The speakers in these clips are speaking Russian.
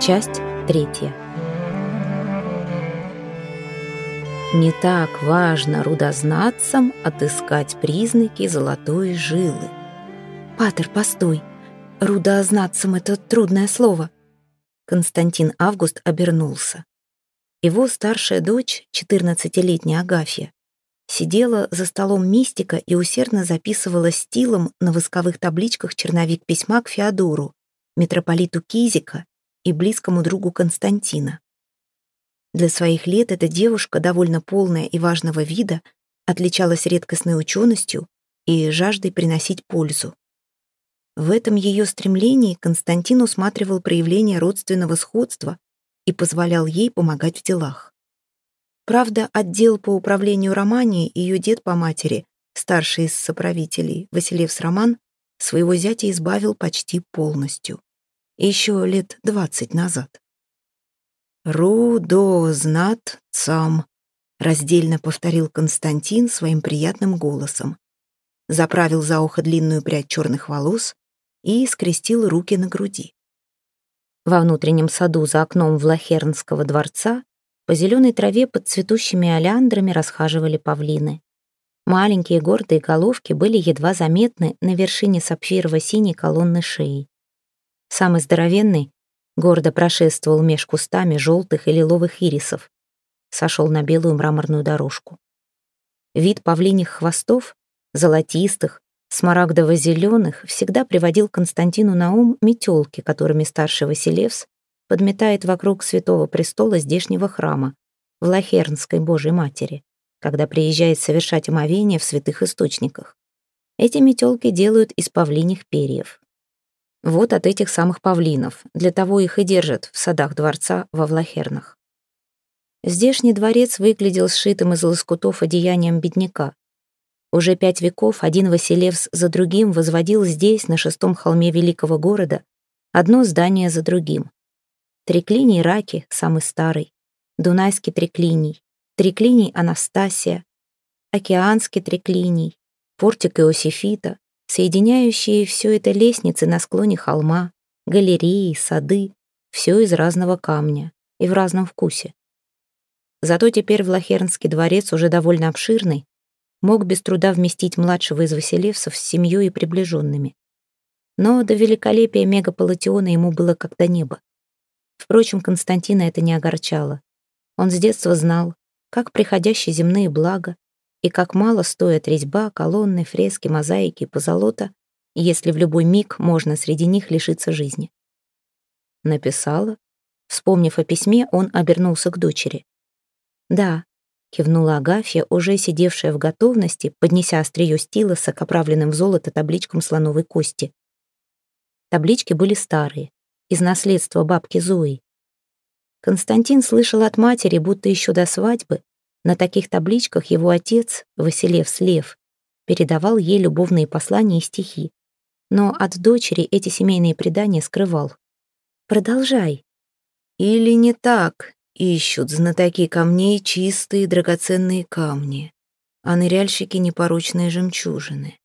Часть третья. Не так важно рудознатцам отыскать признаки золотой жилы. «Патер, постой! Рудознатцам — это трудное слово!» Константин Август обернулся. Его старшая дочь, 14-летняя Агафья, сидела за столом мистика и усердно записывала стилом на восковых табличках черновик письма к Феодору, митрополиту Кизика и близкому другу Константина. Для своих лет эта девушка, довольно полная и важного вида, отличалась редкостной ученостью и жаждой приносить пользу. В этом ее стремлении Константин усматривал проявление родственного сходства и позволял ей помогать в делах. Правда, отдел по управлению Романией ее дед по матери, старший из соправителей, Василевс Роман, своего зятя избавил почти полностью еще лет двадцать назад. «Рудо знат цам», — раздельно повторил Константин своим приятным голосом. Заправил за ухо длинную прядь черных волос и скрестил руки на груди. Во внутреннем саду за окном Влахернского дворца по зеленой траве под цветущими олеандрами расхаживали павлины. Маленькие гордые головки были едва заметны на вершине сапфирово-синей колонны шеи. Самый здоровенный гордо прошествовал меж кустами желтых и лиловых ирисов. Сошел на белую мраморную дорожку. Вид павлиних хвостов, золотистых, смарагдово-зеленых, всегда приводил Константину на ум метелки, которыми старший Василевс подметает вокруг святого престола здешнего храма, в Лахернской Божьей Матери, когда приезжает совершать омовение в святых источниках. Эти метелки делают из павлиних перьев. Вот от этих самых павлинов. Для того их и держат в садах дворца во Влахернах. Здешний дворец выглядел сшитым из лоскутов одеянием бедняка. Уже пять веков один Василевс за другим возводил здесь, на шестом холме великого города, одно здание за другим. Триклиний Раки, самый старый, Дунайский триклиний, триклиний Анастасия, Океанский триклиний, портик Иосифита, соединяющие все это лестницы на склоне холма, галереи, сады, все из разного камня и в разном вкусе. Зато теперь Влахернский дворец, уже довольно обширный, мог без труда вместить младшего из Василевсов с семьей и приближенными. Но до великолепия мегаполатиона ему было как до неба. Впрочем, Константина это не огорчало. Он с детства знал, как приходящие земные блага и как мало стоят резьба, колонны, фрески, мозаики, позолота, если в любой миг можно среди них лишиться жизни. Написала. Вспомнив о письме, он обернулся к дочери. «Да», — кивнула Агафья, уже сидевшая в готовности, поднеся острие стилоса к оправленным в золото табличкам слоновой кости. Таблички были старые, из наследства бабки Зои. Константин слышал от матери, будто еще до свадьбы, на таких табличках его отец, Василевс Лев, передавал ей любовные послания и стихи. Но от дочери эти семейные предания скрывал. «Продолжай». «Или не так ищут знатоки камней чистые драгоценные камни, а ныряльщики непорочные жемчужины».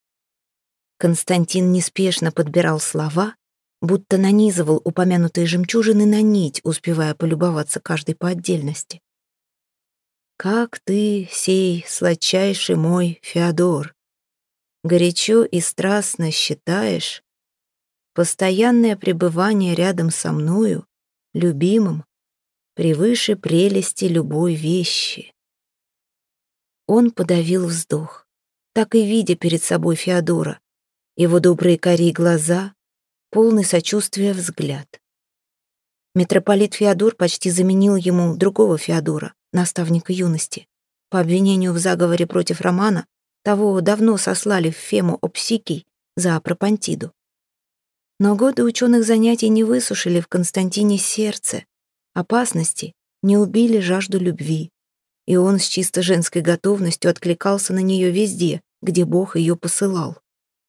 Константин неспешно подбирал слова, будто нанизывал упомянутые жемчужины на нить, успевая полюбоваться каждой по отдельности. Как ты, сей сладчайший мой Феодор, горячо и страстно считаешь постоянное пребывание рядом со мною, любимым, превыше прелести любой вещи. Он подавил вздох, так и видя перед собой Феодора, его добрые кори глаза, полный сочувствия взгляд. Митрополит Феодор почти заменил ему другого Феодора, наставника юности. По обвинению в заговоре против Романа, того давно сослали в Фему Опсикий за Пропантиду. Но годы ученых занятий не высушили в Константине сердце, опасности не убили жажду любви, и он с чисто женской готовностью откликался на нее везде, где Бог ее посылал.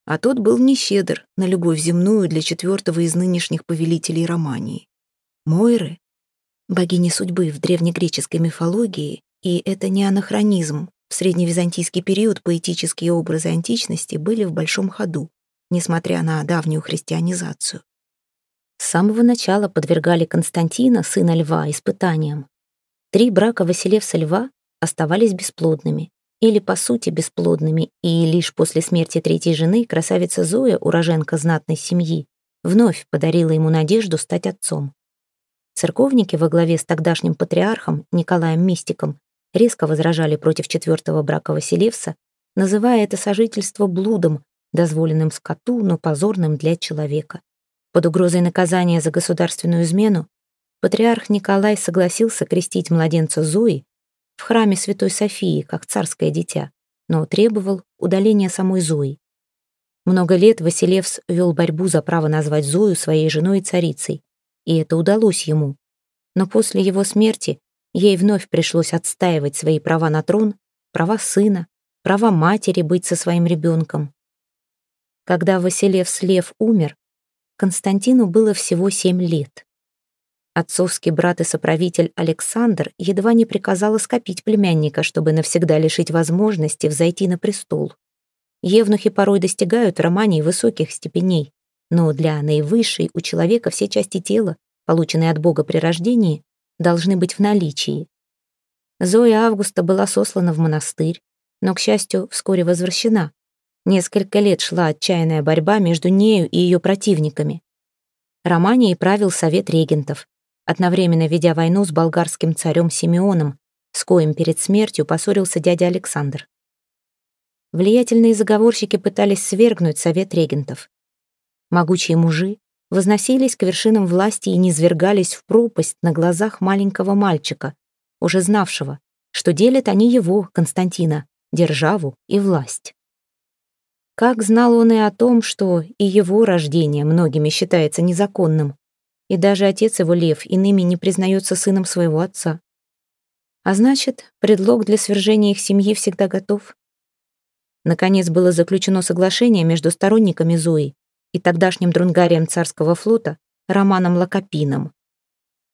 А тот был нещедр на любовь земную для четвертого из нынешних повелителей Романии. Мойры богини судьбы в древнегреческой мифологии, и это не анахронизм. В средневизантийский период поэтические образы античности были в большом ходу, несмотря на давнюю христианизацию. С самого начала подвергали Константина, сына льва, испытаниям. Три брака Василевса льва оставались бесплодными, или по сути бесплодными, и лишь после смерти третьей жены красавица Зоя, уроженка знатной семьи, вновь подарила ему надежду стать отцом. Церковники во главе с тогдашним патриархом Николаем Мистиком резко возражали против четвертого брака Василевса, называя это сожительство блудом, дозволенным скоту, но позорным для человека. Под угрозой наказания за государственную измену патриарх Николай согласился крестить младенца Зои в храме Святой Софии, как царское дитя, но требовал удаления самой Зои. Много лет Василевс вел борьбу за право назвать Зою своей женой и царицей, и это удалось ему. Но после его смерти ей вновь пришлось отстаивать свои права на трон, права сына, права матери быть со своим ребенком. Когда Василевс Лев умер, Константину было всего семь лет. Отцовский брат и соправитель Александр едва не приказал скопить племянника, чтобы навсегда лишить возможности взойти на престол. Евнухи порой достигают романей высоких степеней, но для наивысшей у человека все части тела, полученные от Бога при рождении, должны быть в наличии. Зоя Августа была сослана в монастырь, но, к счастью, вскоре возвращена. Несколько лет шла отчаянная борьба между нею и ее противниками. Романией правил совет регентов, одновременно ведя войну с болгарским царем Симеоном, с коим перед смертью поссорился дядя Александр. Влиятельные заговорщики пытались свергнуть совет регентов. Могучие мужи возносились к вершинам власти и низвергались в пропасть на глазах маленького мальчика, уже знавшего, что делят они его, Константина, державу и власть. Как знал он и о том, что и его рождение многими считается незаконным, и даже отец его, Лев, иными не признается сыном своего отца. А значит, предлог для свержения их семьи всегда готов. Наконец было заключено соглашение между сторонниками Зои и тогдашним друнгарием царского флота Романом Лакопином.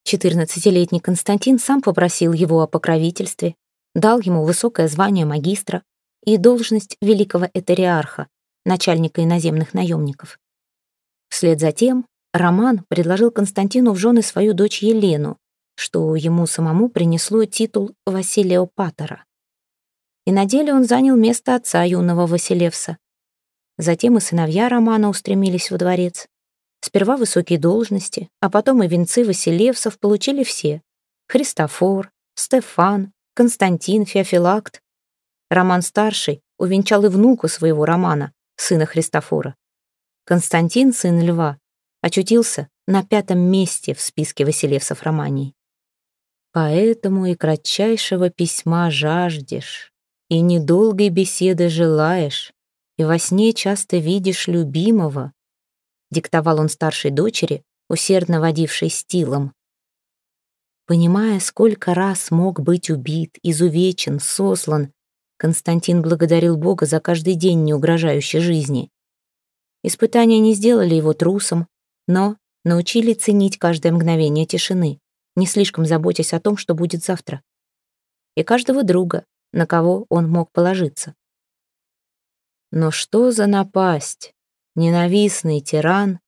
14-летний Константин сам попросил его о покровительстве, дал ему высокое звание магистра и должность великого этериарха, начальника иноземных наемников. Вслед за тем Роман предложил Константину в жены свою дочь Елену, что ему самому принесло титул Василия Патера. И на деле он занял место отца юного Василевса. Затем и сыновья Романа устремились во дворец. Сперва высокие должности, а потом и венцы Василевсов получили все. Христофор, Стефан, Константин, Феофилакт. Роман-старший увенчал и внуку своего Романа, сына Христофора. Константин, сын Льва, очутился на пятом месте в списке Василевсов Романии. Поэтому и кратчайшего письма жаждешь, и недолгой беседы желаешь, и во сне часто видишь любимого, диктовал он старшей дочери, усердно водившей стилом. Понимая, сколько раз мог быть убит, изувечен, сослан, Константин благодарил Бога за каждый день, не угрожающий жизни. Испытания не сделали его трусом, но научили ценить каждое мгновение тишины, не слишком заботясь о том, что будет завтра. И каждого друга, на кого он мог положиться. Но что за напасть? Ненавистный тиран,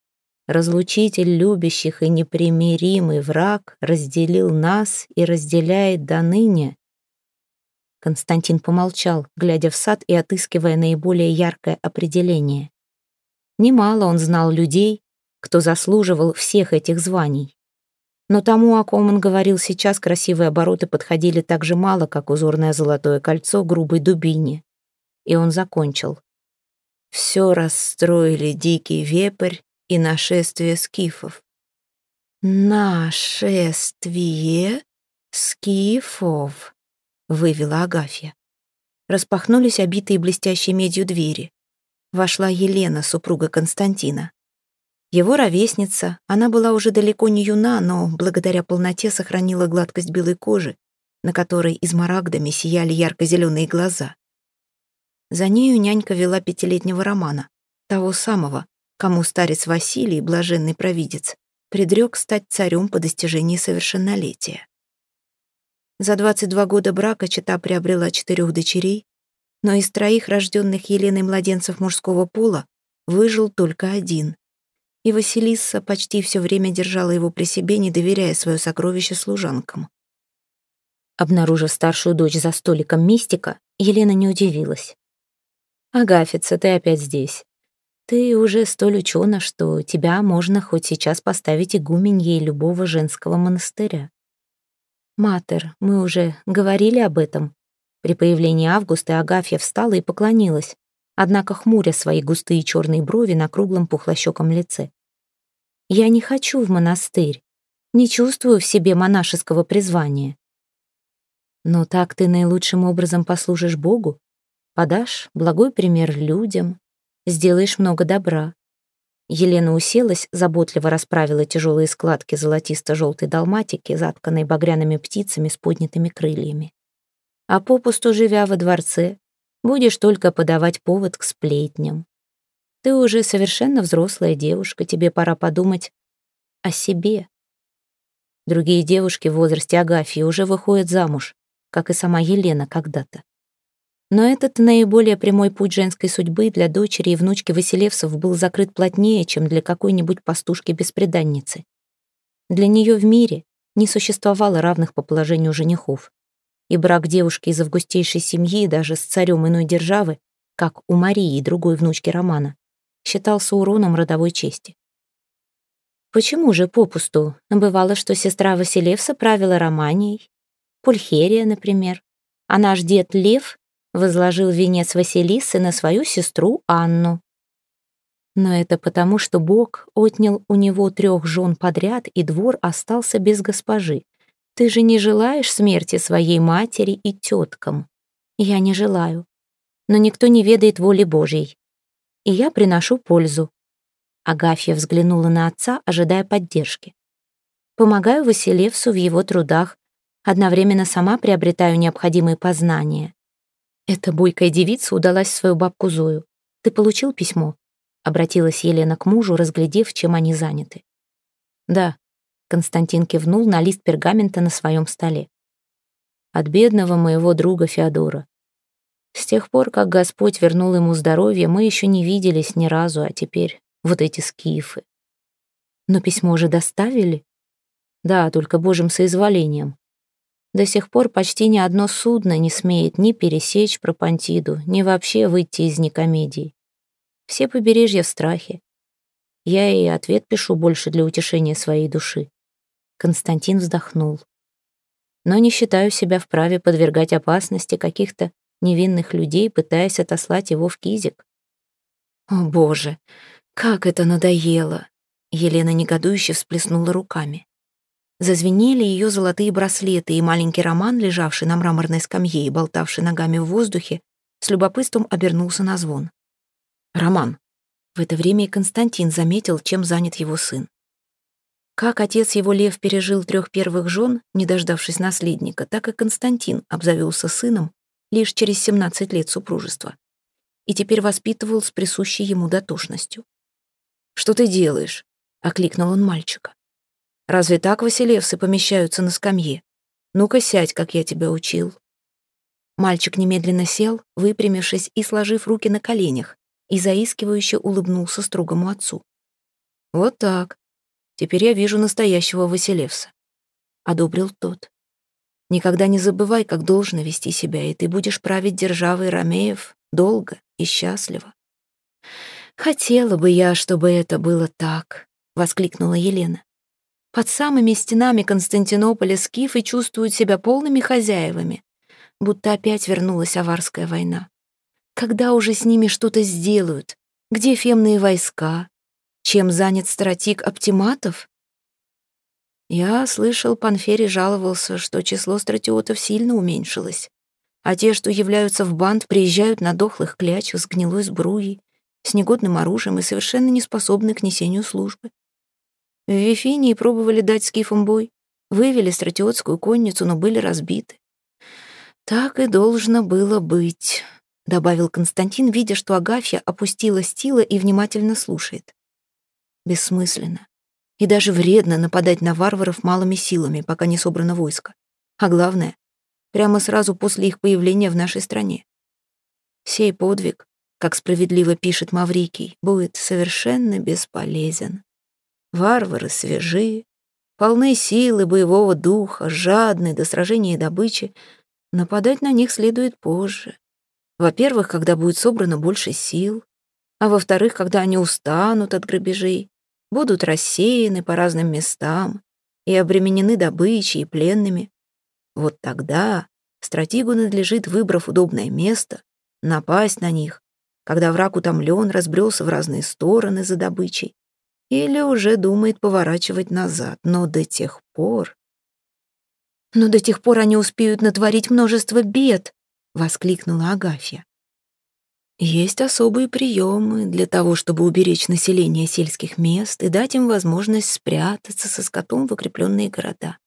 разлучитель любящих и непримиримый враг разделил нас и разделяет до ныне. Константин помолчал, глядя в сад и отыскивая наиболее яркое определение. Немало он знал людей, кто заслуживал всех этих званий. Но тому, о ком он говорил сейчас, красивые обороты подходили так же мало, как узорное золотое кольцо грубой дубине. И он закончил. Все расстроили дикий вепрь и нашествие скифов. «Нашествие скифов», — вывела Агафья. Распахнулись обитые блестящей медью двери. Вошла Елена, супруга Константина. Его ровесница, она была уже далеко не юна, но благодаря полноте сохранила гладкость белой кожи, на которой измарагдами сияли ярко-зеленые глаза. За нею нянька вела пятилетнего Романа, того самого, кому старец Василий, блаженный провидец, предрек стать царем по достижении совершеннолетия. За 22 года брака чита приобрела четырех дочерей, но из троих рожденных Еленой младенцев мужского пола выжил только один и Василиса почти все время держала его при себе, не доверяя свое сокровище служанкам. Обнаружив старшую дочь за столиком мистика, Елена не удивилась. «Агафица, ты опять здесь. Ты уже столь учена, что тебя можно хоть сейчас поставить игуменьей любого женского монастыря. Матер, мы уже говорили об этом». При появлении Августа Агафья встала и поклонилась, однако хмуря свои густые черные брови на круглом пухлощеком лице. «Я не хочу в монастырь, не чувствую в себе монашеского призвания. Но так ты наилучшим образом послужишь Богу, подашь благой пример людям, сделаешь много добра. Елена уселась, заботливо расправила тяжелые складки золотисто-желтой долматики, затканной багряными птицами с поднятыми крыльями. А попусту живя во дворце, будешь только подавать повод к сплетням. Ты уже совершенно взрослая девушка, тебе пора подумать о себе. Другие девушки в возрасте Агафьи уже выходят замуж, как и сама Елена когда-то. Но этот наиболее прямой путь женской судьбы для дочери и внучки Василевсов был закрыт плотнее, чем для какой-нибудь пастушки-беспреданницы. Для нее в мире не существовало равных по положению женихов, и брак девушки из августейшей семьи даже с царем иной державы, как у Марии, другой внучки Романа, считался уроном родовой чести. Почему же попусту? Бывало, что сестра Василевса правила Романией, Пульхерия, например. А наш дед Лев возложил венец Василисы на свою сестру Анну. Но это потому, что Бог отнял у него трех жен подряд, и двор остался без госпожи. Ты же не желаешь смерти своей матери и теткам? Я не желаю. Но никто не ведает воли Божьей. И я приношу пользу. Агафья взглянула на отца, ожидая поддержки. Помогаю Василевсу в его трудах, Одновременно сама приобретаю необходимые познания. Эта бойкая девица удалась свою бабку Зою. «Ты получил письмо?» — обратилась Елена к мужу, разглядев, чем они заняты. «Да», — Константин кивнул на лист пергамента на своем столе. «От бедного моего друга Феодора. С тех пор, как Господь вернул ему здоровье, мы еще не виделись ни разу, а теперь вот эти скифы. Но письмо же доставили? Да, только Божьим соизволением. До сих пор почти ни одно судно не смеет ни пересечь Пропантиду, ни вообще выйти из Никомедии. Все побережья в страхе. Я и ответ пишу больше для утешения своей души. Константин вздохнул. Но не считаю себя вправе подвергать опасности каких-то невинных людей, пытаясь отослать его в Кизик. О, боже, как это надоело! Елена негодующе всплеснула руками. Зазвенели ее золотые браслеты, и маленький Роман, лежавший на мраморной скамье и болтавший ногами в воздухе, с любопытством обернулся на звон. «Роман». В это время и Константин заметил, чем занят его сын. Как отец его Лев пережил трех первых жен, не дождавшись наследника, так и Константин обзавелся сыном лишь через 17 лет супружества и теперь воспитывал с присущей ему дотошностью. «Что ты делаешь?» — окликнул он мальчика. Разве так Василевсы помещаются на скамье? Ну-ка сядь, как я тебя учил». Мальчик немедленно сел, выпрямившись и сложив руки на коленях, и заискивающе улыбнулся строгому отцу. «Вот так. Теперь я вижу настоящего Василевса», — одобрил тот. «Никогда не забывай, как должно вести себя, и ты будешь править державой Ромеев долго и счастливо». «Хотела бы я, чтобы это было так», — воскликнула Елена. Под самыми стенами Константинополя скифы чувствуют себя полными хозяевами, будто опять вернулась аварская война. Когда уже с ними что-то сделают? Где фемные войска? Чем занят стратик оптиматов? Я слышал, Панферий жаловался, что число стратиотов сильно уменьшилось, а те, что являются в банд, приезжают на дохлых клячах с гнилой сбруей, с негодным оружием и совершенно не способны к несению службы. В Вифинии пробовали дать скифам бой, вывели стратиотскую конницу, но были разбиты. «Так и должно было быть», — добавил Константин, видя, что Агафья опустила стила и внимательно слушает. «Бессмысленно. И даже вредно нападать на варваров малыми силами, пока не собрано войско. А главное, прямо сразу после их появления в нашей стране. Сей подвиг, как справедливо пишет Маврикий, будет совершенно бесполезен. Варвары свежи, полны силы, боевого духа, жадны до сражения и добычи. Нападать на них следует позже. Во-первых, когда будет собрано больше сил, а во-вторых, когда они устанут от грабежей, будут рассеяны по разным местам и обременены добычей и пленными. Вот тогда стратегу надлежит, выбрав удобное место, напасть на них, когда враг утомлен, разбрелся в разные стороны за добычей, или уже думает поворачивать назад, но до тех пор... «Но до тех пор они успеют натворить множество бед!» — воскликнула Агафья. Есть особые приемы для того, чтобы уберечь население сельских мест и дать им возможность спрятаться со скотом в укрепленные города.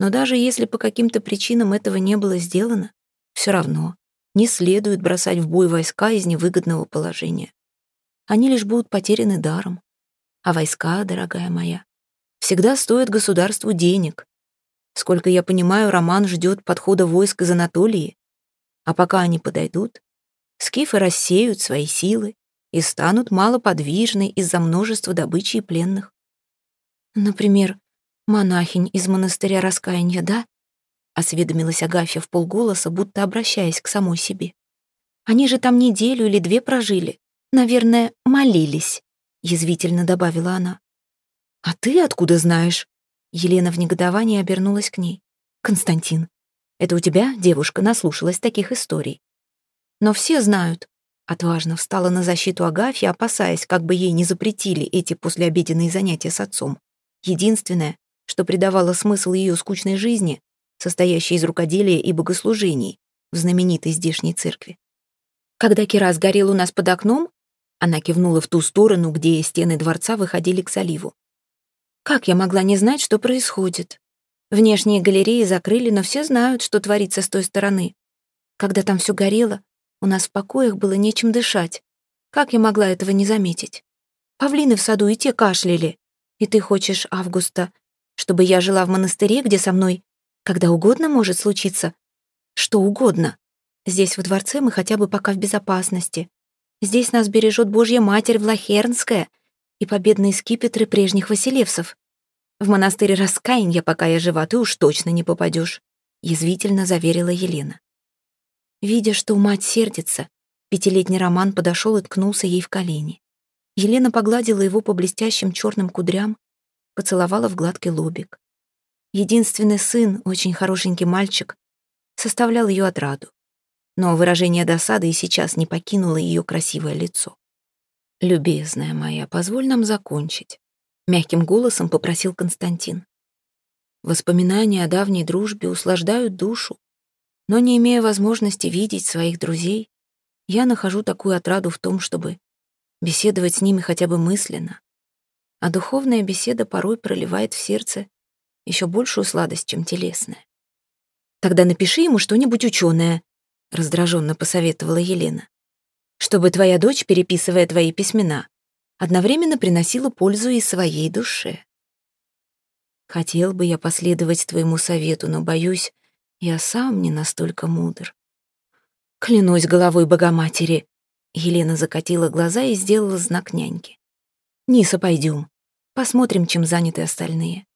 Но даже если по каким-то причинам этого не было сделано, все равно не следует бросать в бой войска из невыгодного положения. Они лишь будут потеряны даром. А войска, дорогая моя, всегда стоят государству денег. Сколько я понимаю, Роман ждет подхода войск из Анатолии, а пока они подойдут, скифы рассеют свои силы и станут малоподвижны из-за множества добычи и пленных. Например, монахинь из монастыря раскаяния, да? Осведомилась Агафья в полголоса, будто обращаясь к самой себе. Они же там неделю или две прожили. Наверное, молились, язвительно добавила она. А ты откуда знаешь? Елена в негодовании обернулась к ней. Константин, это у тебя девушка наслушалась таких историй. Но все знают. Отважно встала на защиту Агафья, опасаясь, как бы ей не запретили эти послеобеденные занятия с отцом. Единственное, что придавало смысл ее скучной жизни, состоящей из рукоделия и богослужений в знаменитой здешней церкви. Когда Кирас горел у нас под окном, она кивнула в ту сторону, где стены дворца выходили к заливу. Как я могла не знать, что происходит? Внешние галереи закрыли, но все знают, что творится с той стороны. Когда там все горело, у нас в покоях было нечем дышать. Как я могла этого не заметить? Павлины в саду и те кашляли. И ты хочешь, Августа, чтобы я жила в монастыре, где со мной когда угодно может случиться что угодно. Здесь, в дворце, мы хотя бы пока в безопасности. Здесь нас бережет Божья Матерь Влахернская и победные скипетры прежних Василевсов. В монастырь раскаяния, пока я жива, ты уж точно не попадешь, язвительно заверила Елена. Видя, что мать сердится, пятилетний Роман подошел и ткнулся ей в колени. Елена погладила его по блестящим черным кудрям, поцеловала в гладкий лобик. Единственный сын, очень хорошенький мальчик, составлял ее отраду. Но выражение досады и сейчас не покинуло ее красивое лицо. «Любезная моя, позволь нам закончить», — мягким голосом попросил Константин. Воспоминания о давней дружбе услаждают душу, но не имея возможности видеть своих друзей, я нахожу такую отраду в том, чтобы беседовать с ними хотя бы мысленно. А духовная беседа порой проливает в сердце еще большую сладость, чем телесная. «Тогда напиши ему что-нибудь ученое», — раздраженно посоветовала Елена чтобы твоя дочь, переписывая твои письмена, одновременно приносила пользу и своей душе. Хотел бы я последовать твоему совету, но, боюсь, я сам не настолько мудр. Клянусь головой Богоматери. Елена закатила глаза и сделала знак няньки. Ниса, пойдем. Посмотрим, чем заняты остальные.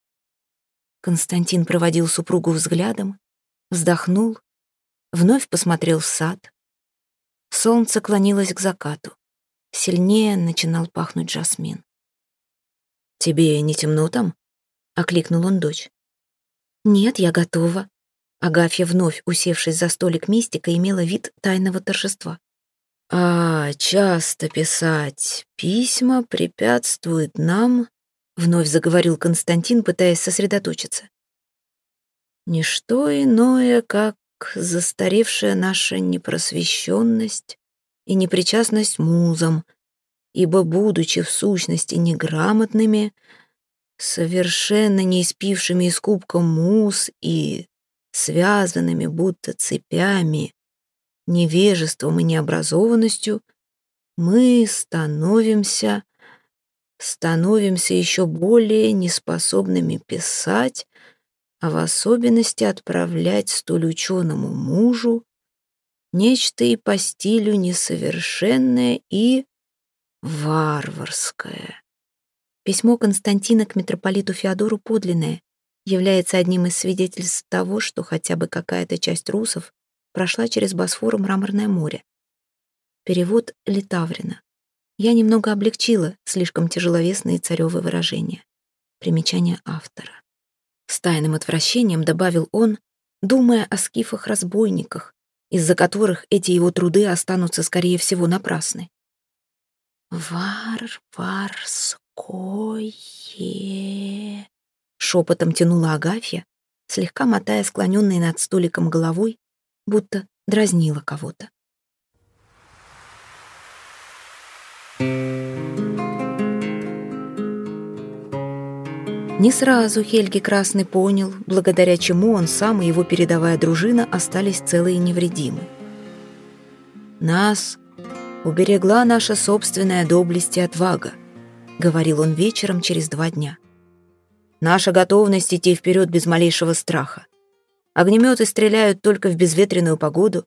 Константин проводил супругу взглядом, вздохнул, вновь посмотрел в сад, Солнце клонилось к закату. Сильнее начинал пахнуть жасмин. «Тебе не темно там?» — окликнул он дочь. «Нет, я готова». Агафья, вновь усевшись за столик мистика, имела вид тайного торжества. «А, часто писать письма препятствует нам», — вновь заговорил Константин, пытаясь сосредоточиться. «Ничто иное, как застаревшая наша непросвещенность и непричастность музам, ибо, будучи в сущности неграмотными, совершенно не испившими из кубка муз и связанными будто цепями, невежеством и необразованностью, мы становимся, становимся еще более неспособными писать, а в особенности отправлять столь ученому мужу нечто и по стилю несовершенное и варварское. Письмо Константина к митрополиту Феодору подлинное, является одним из свидетельств того, что хотя бы какая-то часть русов прошла через Босфор и Мраморное море. Перевод Литаврина. Я немного облегчила слишком тяжеловесные царевы выражения. Примечание автора. С тайным отвращением добавил он, думая о скифах-разбойниках, из-за которых эти его труды останутся, скорее всего, напрасны. «Варварское...» Шепотом тянула Агафья, слегка мотая склоненной над столиком головой, будто дразнила кого-то. Не сразу Хельги Красный понял, благодаря чему он сам и его передовая дружина остались целы и невредимы. «Нас уберегла наша собственная доблесть и отвага», — говорил он вечером через два дня. «Наша готовность идти вперед без малейшего страха. Огнеметы стреляют только в безветренную погоду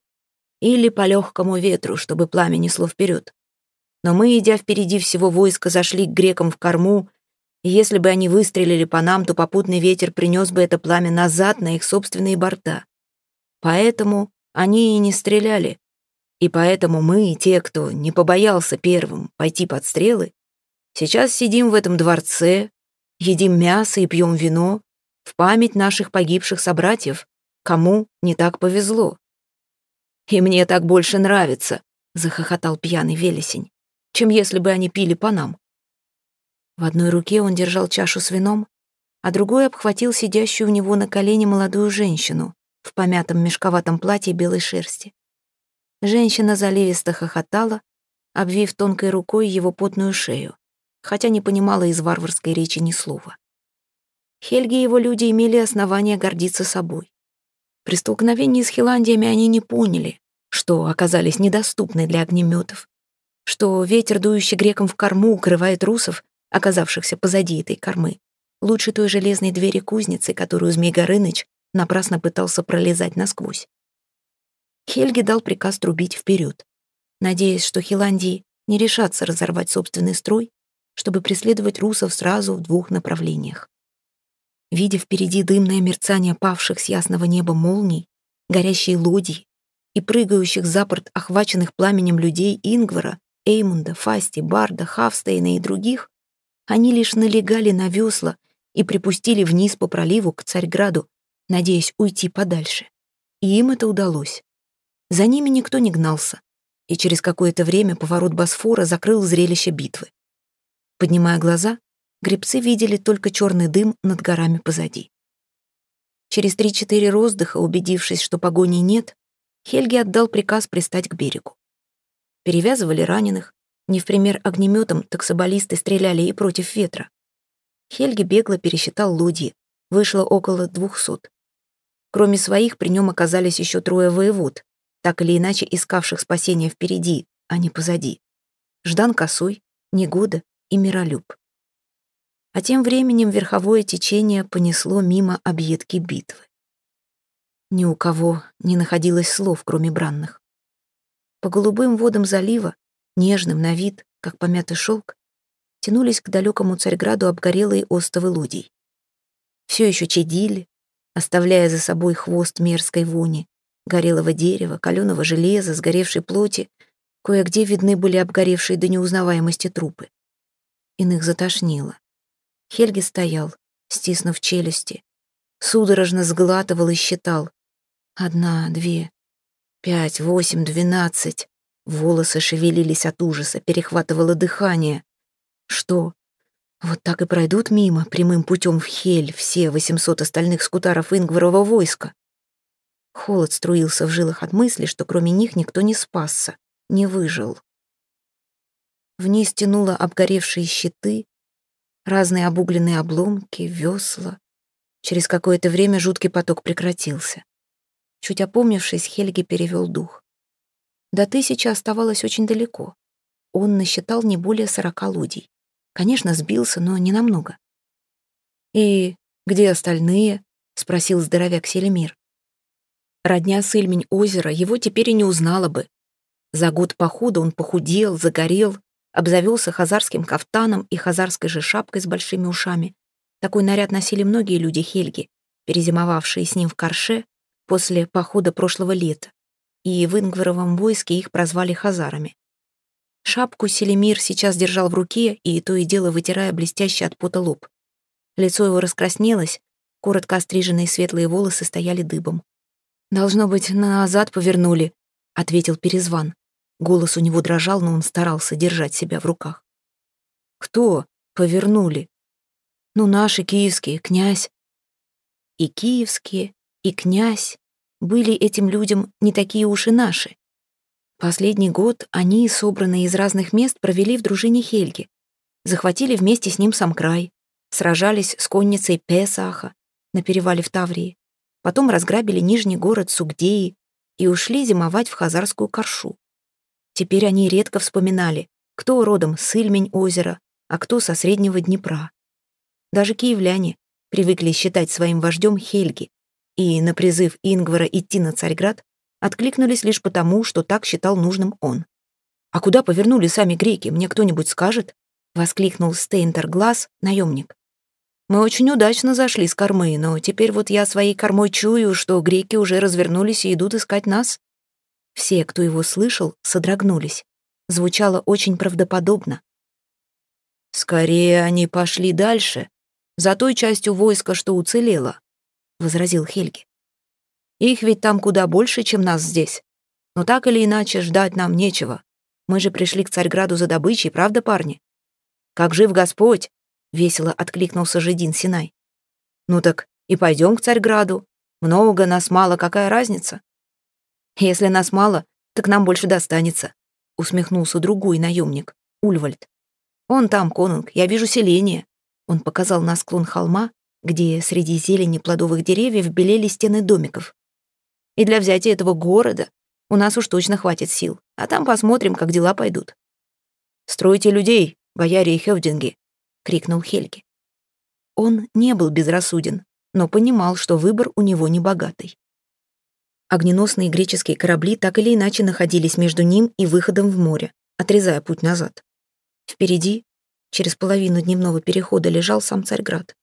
или по легкому ветру, чтобы пламя несло вперед. Но мы, идя впереди всего войска, зашли к грекам в корму если бы они выстрелили по нам, то попутный ветер принес бы это пламя назад на их собственные борта. Поэтому они и не стреляли. И поэтому мы, те, кто не побоялся первым пойти под стрелы, сейчас сидим в этом дворце, едим мясо и пьем вино в память наших погибших собратьев, кому не так повезло. «И мне так больше нравится», — захохотал пьяный Велесень, «чем если бы они пили по нам. В одной руке он держал чашу с вином, а другой обхватил сидящую у него на колене молодую женщину в помятом мешковатом платье белой шерсти. Женщина заливисто хохотала, обвив тонкой рукой его потную шею, хотя не понимала из варварской речи ни слова. Хельги и его люди имели основания гордиться собой. При столкновении с Хиландиями они не поняли, что оказались недоступны для огнеметов, что ветер, дующий грекам в корму, укрывает русов, оказавшихся позади этой кормы, лучше той железной двери кузницы, которую Змей Горыныч напрасно пытался пролезать насквозь. Хельги дал приказ трубить вперед, надеясь, что Хиландии не решатся разорвать собственный строй, чтобы преследовать русов сразу в двух направлениях. Видя впереди дымное мерцание павших с ясного неба молний, горящие лодии и прыгающих за борт охваченных пламенем людей Ингвара, Эймунда, Фасти, Барда, Хавстейна и других, они лишь налегали на весла и припустили вниз по проливу к Царьграду, надеясь уйти подальше. И им это удалось. За ними никто не гнался, и через какое-то время поворот Босфора закрыл зрелище битвы. Поднимая глаза, гребцы видели только черный дым над горами позади. Через три-четыре роздыха, убедившись, что погони нет, Хельги отдал приказ пристать к берегу. Перевязывали раненых, не в пример огнеметом таксоболисты стреляли и против ветра. Хельги бегло пересчитал лодьи, вышло около двухсот. Кроме своих, при нем оказались еще трое воевод, так или иначе искавших спасения впереди, а не позади. Ждан Косой, Негода и Миролюб. А тем временем верховое течение понесло мимо объедки битвы. Ни у кого не находилось слов, кроме бранных. По голубым водам залива нежным на вид, как помятый шелк, тянулись к далекому Царьграду обгорелые остовы лудей. Все еще чадили, оставляя за собой хвост мерзкой вони, горелого дерева, каленого железа, сгоревшей плоти, кое-где видны были обгоревшие до неузнаваемости трупы. Иных затошнило. Хельги стоял, стиснув челюсти, судорожно сглатывал и считал. Одна, две, пять, восемь, двенадцать. Волосы шевелились от ужаса, перехватывало дыхание. Что? Вот так и пройдут мимо, прямым путем в Хель, все 800 остальных скутаров Ингварова войска? Холод струился в жилах от мысли, что кроме них никто не спасся, не выжил. Вниз тянуло обгоревшие щиты, разные обугленные обломки, весла. Через какое-то время жуткий поток прекратился. Чуть опомнившись, Хельги перевел дух. До тысячи оставалось очень далеко. Он насчитал не более сорока лудей. Конечно, сбился, но не намного. «И где остальные?» — спросил здоровяк Селемир. Родня Сыльмень озера его теперь и не узнала бы. За год похода он похудел, загорел, обзавелся хазарским кафтаном и хазарской же шапкой с большими ушами. Такой наряд носили многие люди Хельги, перезимовавшие с ним в Карше после похода прошлого лета, и в Ингваровом войске их прозвали хазарами. Шапку Селемир сейчас держал в руке и то и дело вытирая блестящий от пота лоб. Лицо его раскраснелось, коротко остриженные светлые волосы стояли дыбом. «Должно быть, назад повернули», — ответил Перезван. Голос у него дрожал, но он старался держать себя в руках. «Кто повернули?» «Ну, наши киевские, князь». И киевские, и князь были этим людям не такие уж и наши. Последний год они, собранные из разных мест, провели в дружине Хельги, захватили вместе с ним сам край, сражались с конницей Песаха на перевале в Таврии, потом разграбили нижний город Сугдеи и ушли зимовать в Хазарскую Коршу. Теперь они редко вспоминали, кто родом с Ильмень озера, а кто со Среднего Днепра. Даже киевляне привыкли считать своим вождем Хельги, и на призыв Ингвара идти на Царьград откликнулись лишь потому, что так считал нужным он. «А куда повернули сами греки, мне кто-нибудь скажет?» — воскликнул Стейнтер-Глаз, наемник. «Мы очень удачно зашли с кормы, но теперь вот я своей кормой чую, что греки уже развернулись и идут искать нас». Все, кто его слышал, содрогнулись. Звучало очень правдоподобно. «Скорее они пошли дальше, за той частью войска, что уцелело», — возразил Хельги. Их ведь там куда больше, чем нас здесь. Но так или иначе ждать нам нечего. Мы же пришли к Царьграду за добычей, правда, парни? Как жив Господь? Весело откликнулся Жидин Синай. Ну так и пойдем к Царьграду. Много нас мало, какая разница? Если нас мало, так нам больше достанется, усмехнулся другой наемник, Ульвальд. Он там, конунг, я вижу селение. Он показал на склон холма, где среди зелени плодовых деревьев белели стены домиков. И для взятия этого города у нас уж точно хватит сил. А там посмотрим, как дела пойдут. «Стройте людей, бояре и хевдинги!» — крикнул Хельги. Он не был безрассуден, но понимал, что выбор у него не богатый. Огненосные греческие корабли так или иначе находились между ним и выходом в море, отрезая путь назад. Впереди, через половину дневного перехода, лежал сам Царьград.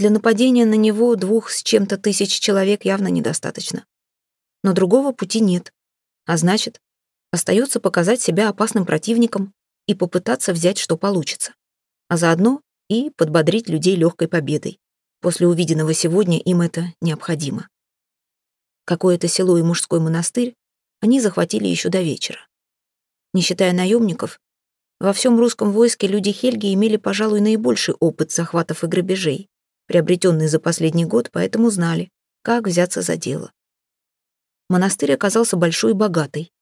Для нападения на него двух с чем-то тысяч человек явно недостаточно но другого пути нет. А значит, остается показать себя опасным противником и попытаться взять, что получится. А заодно и подбодрить людей легкой победой. После увиденного сегодня им это необходимо. Какое-то село и мужской монастырь они захватили еще до вечера. Не считая наемников, во всем русском войске люди Хельги имели, пожалуй, наибольший опыт захватов и грабежей, приобретенный за последний год, поэтому знали, как взяться за дело. Монастырь оказался большой и богатый.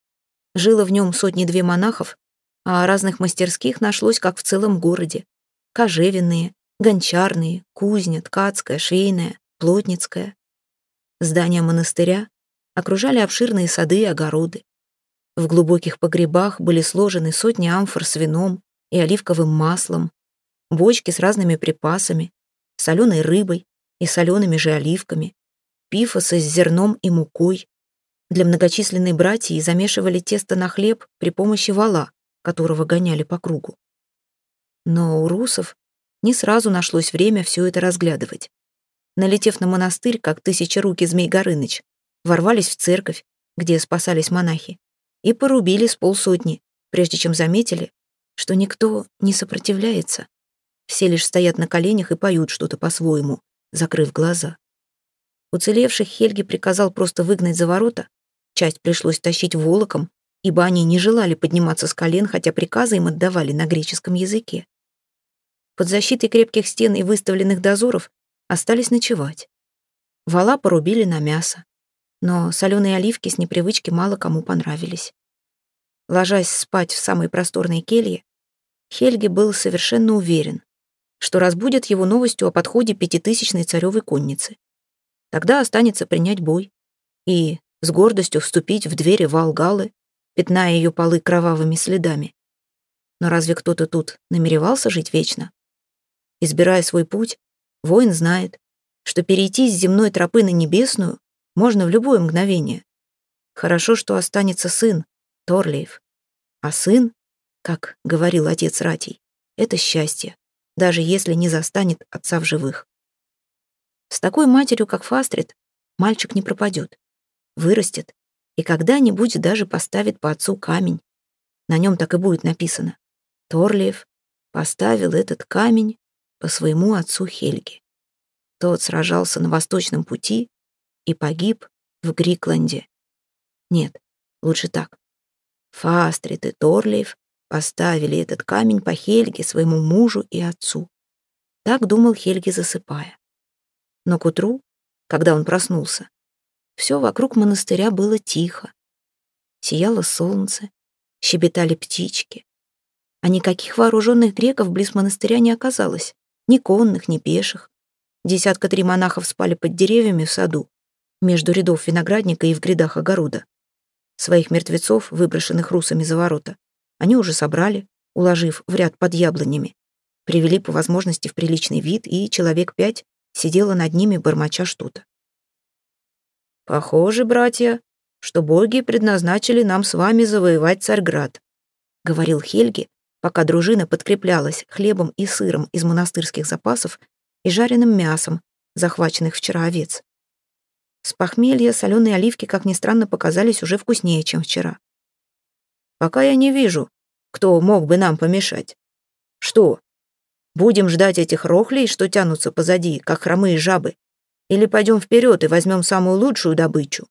Жило в нем сотни-две монахов, а разных мастерских нашлось, как в целом городе. Кожевенные, гончарные, кузня, ткацкая, швейная, плотницкая. Здания монастыря окружали обширные сады и огороды. В глубоких погребах были сложены сотни амфор с вином и оливковым маслом, бочки с разными припасами, соленой рыбой и солеными же оливками, пифосы с зерном и мукой, для многочисленной братьи замешивали тесто на хлеб при помощи вала, которого гоняли по кругу. Но у русов не сразу нашлось время все это разглядывать. Налетев на монастырь, как тысячерукий Змей Горыныч, ворвались в церковь, где спасались монахи, и порубили с полсотни, прежде чем заметили, что никто не сопротивляется. Все лишь стоят на коленях и поют что-то по-своему, закрыв глаза. Уцелевших Хельги приказал просто выгнать за ворота Часть пришлось тащить волоком, ибо они не желали подниматься с колен, хотя приказы им отдавали на греческом языке. Под защитой крепких стен и выставленных дозоров остались ночевать. Вала порубили на мясо, но соленые оливки с непривычки мало кому понравились. Ложась спать в самой просторной келье, Хельги был совершенно уверен, что разбудят его новостью о подходе пятитысячной царевой конницы. Тогда останется принять бой, и с гордостью вступить в двери Валгалы, пятная ее полы кровавыми следами. Но разве кто-то тут намеревался жить вечно? Избирая свой путь, воин знает, что перейти с земной тропы на небесную можно в любое мгновение. Хорошо, что останется сын, Торлиев. А сын, как говорил отец Ратий, это счастье, даже если не застанет отца в живых. С такой матерью, как Фастрид, мальчик не пропадет. Вырастет и когда-нибудь даже поставит по отцу камень. На нем так и будет написано. Торлиев поставил этот камень по своему отцу Хельге. Тот сражался на Восточном пути и погиб в Грикленде. Нет, лучше так. Фастрид и Торлиев поставили этот камень по Хельге, своему мужу и отцу. Так думал Хельге, засыпая. Но к утру, когда он проснулся, все вокруг монастыря было тихо. Сияло солнце, щебетали птички. А никаких вооруженных греков близ монастыря не оказалось. Ни конных, ни пеших. Десятка три монахов спали под деревьями в саду, между рядов виноградника и в грядах огорода. Своих мертвецов, выброшенных русами за ворота, они уже собрали, уложив в ряд под яблонями. Привели по возможности в приличный вид, и человек пять сидело над ними, бормоча что-то. «Похоже, братья, что боги предназначили нам с вами завоевать Царьград», — говорил Хельги, пока дружина подкреплялась хлебом и сыром из монастырских запасов и жареным мясом, захваченных вчера овец. С похмелья соленые оливки, как ни странно, показались уже вкуснее, чем вчера. Пока я не вижу, кто мог бы нам помешать. Что, будем ждать этих рохлей, что тянутся позади, как хромые жабы? Или пойдем вперед и возьмем самую лучшую добычу?»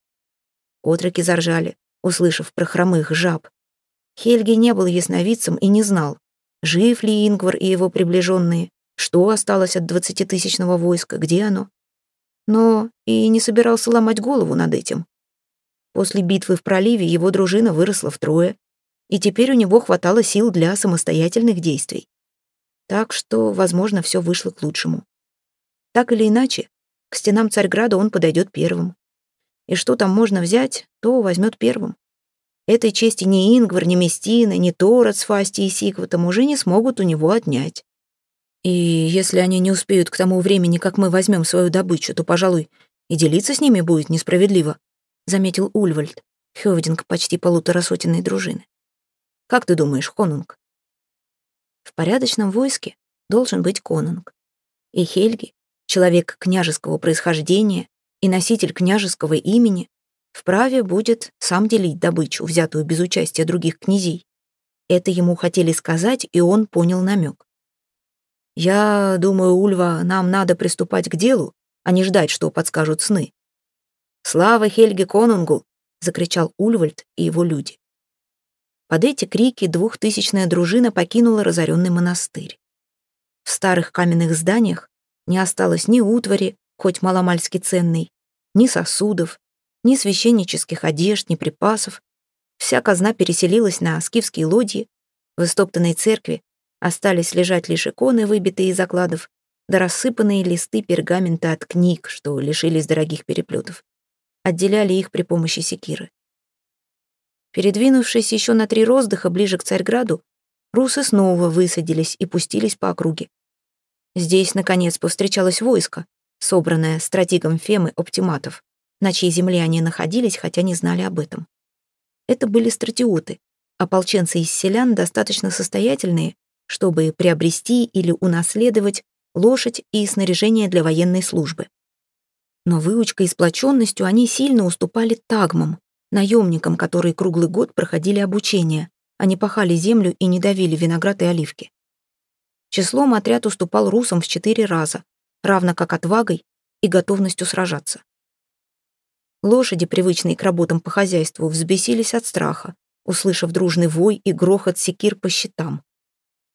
Отроки заржали, услышав про хромых жаб. Хельги не был ясновидцем и не знал, жив ли Ингвар и его приближенные, что осталось от двадцатитысячного войска, где оно. Но и не собирался ломать голову над этим. После битвы в проливе его дружина выросла втрое, и теперь у него хватало сил для самостоятельных действий. Так что, возможно, все вышло к лучшему. Так или иначе, к стенам Царьграда он подойдет первым. И что там можно взять, то возьмет первым. Этой чести ни Ингвар, ни Местина, ни Торот с Фасти и Сикватом уже не смогут у него отнять. И если они не успеют к тому времени, как мы возьмем свою добычу, то, пожалуй, и делиться с ними будет несправедливо, заметил Ульвальд, Хёвдинг почти полуторасотенной дружины. Как ты думаешь, конунг? В порядочном войске должен быть конунг. И Хельги, человек княжеского происхождения и носитель княжеского имени, вправе будет сам делить добычу, взятую без участия других князей. Это ему хотели сказать, и он понял намек. «Я думаю, Ульва, нам надо приступать к делу, а не ждать, что подскажут сны». «Слава Хельге Конунгу!» — закричал Ульвальд и его люди. Под эти крики двухтысячная дружина покинула разоренный монастырь. В старых каменных зданиях не осталось ни утвари, хоть маломальски ценной, ни сосудов, ни священнических одежд, ни припасов. Вся казна переселилась на скифские лодьи. В истоптанной церкви остались лежать лишь иконы, выбитые из окладов, да рассыпанные листы пергамента от книг, что лишились дорогих переплетов. Отделяли их при помощи секиры. Передвинувшись еще на три роздыха ближе к Царьграду, русы снова высадились и пустились по округе. Здесь, наконец, повстречалось войско, собранное стратегом Фемы Оптиматов, на чьей земле они находились, хотя не знали об этом. Это были стратиоты, ополченцы из селян, достаточно состоятельные, чтобы приобрести или унаследовать лошадь и снаряжение для военной службы. Но выучкой и сплоченностью они сильно уступали тагмам, наемникам, которые круглый год проходили обучение, они пахали землю и не давили виноград и оливки. Числом отряд уступал русам в четыре раза, равно как отвагой и готовностью сражаться. Лошади, привычные к работам по хозяйству, взбесились от страха, услышав дружный вой и грохот секир по щитам.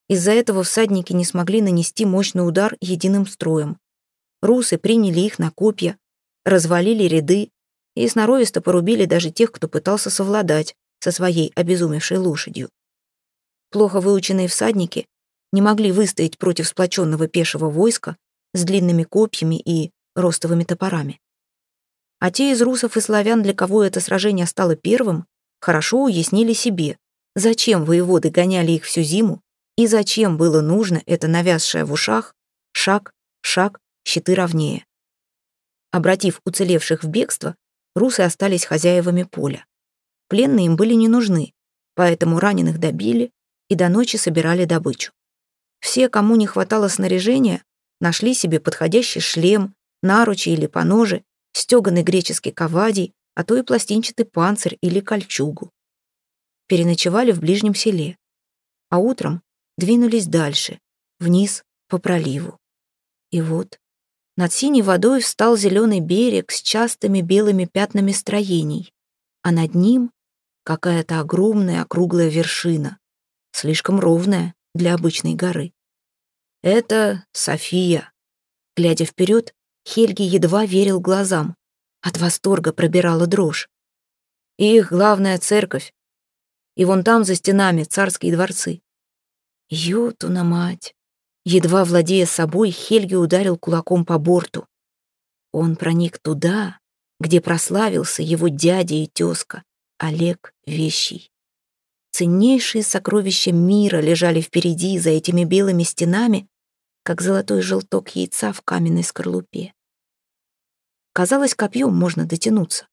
Из-за этого всадники не смогли нанести мощный удар единым строем. Русы приняли их на копья, развалили ряды и сноровисто порубили даже тех, кто пытался совладать со своей обезумевшей лошадью. Плохо выученные всадники не могли выстоять против сплоченного пешего войска с длинными копьями и ростовыми топорами. А те из русов и славян, для кого это сражение стало первым, хорошо уяснили себе, зачем воеводы гоняли их всю зиму и зачем было нужно это навязшее в ушах шаг, шаг, щиты ровнее. Обратив уцелевших в бегство, русы остались хозяевами поля. Пленные им были не нужны, поэтому раненых добили и до ночи собирали добычу. Все, кому не хватало снаряжения, нашли себе подходящий шлем, наручи или поножи, стёганый греческий ковадий, а то и пластинчатый панцирь или кольчугу. Переночевали в ближнем селе, а утром двинулись дальше, вниз по проливу. И вот над синей водой встал зеленый берег с частыми белыми пятнами строений, а над ним какая-то огромная округлая вершина, слишком ровная для обычной горы. Это София. Глядя вперед, Хельги едва верил глазам. От восторга пробирала дрожь. Их главная церковь. И вон там за стенами царские дворцы. Ютуна мать. Едва владея собой, Хельги ударил кулаком по борту. Он проник туда, где прославился его дядя и тезка, Олег Вещий. Ценнейшие сокровища мира лежали впереди за этими белыми стенами, как золотой желток яйца в каменной скорлупе. Казалось, копьем можно дотянуться.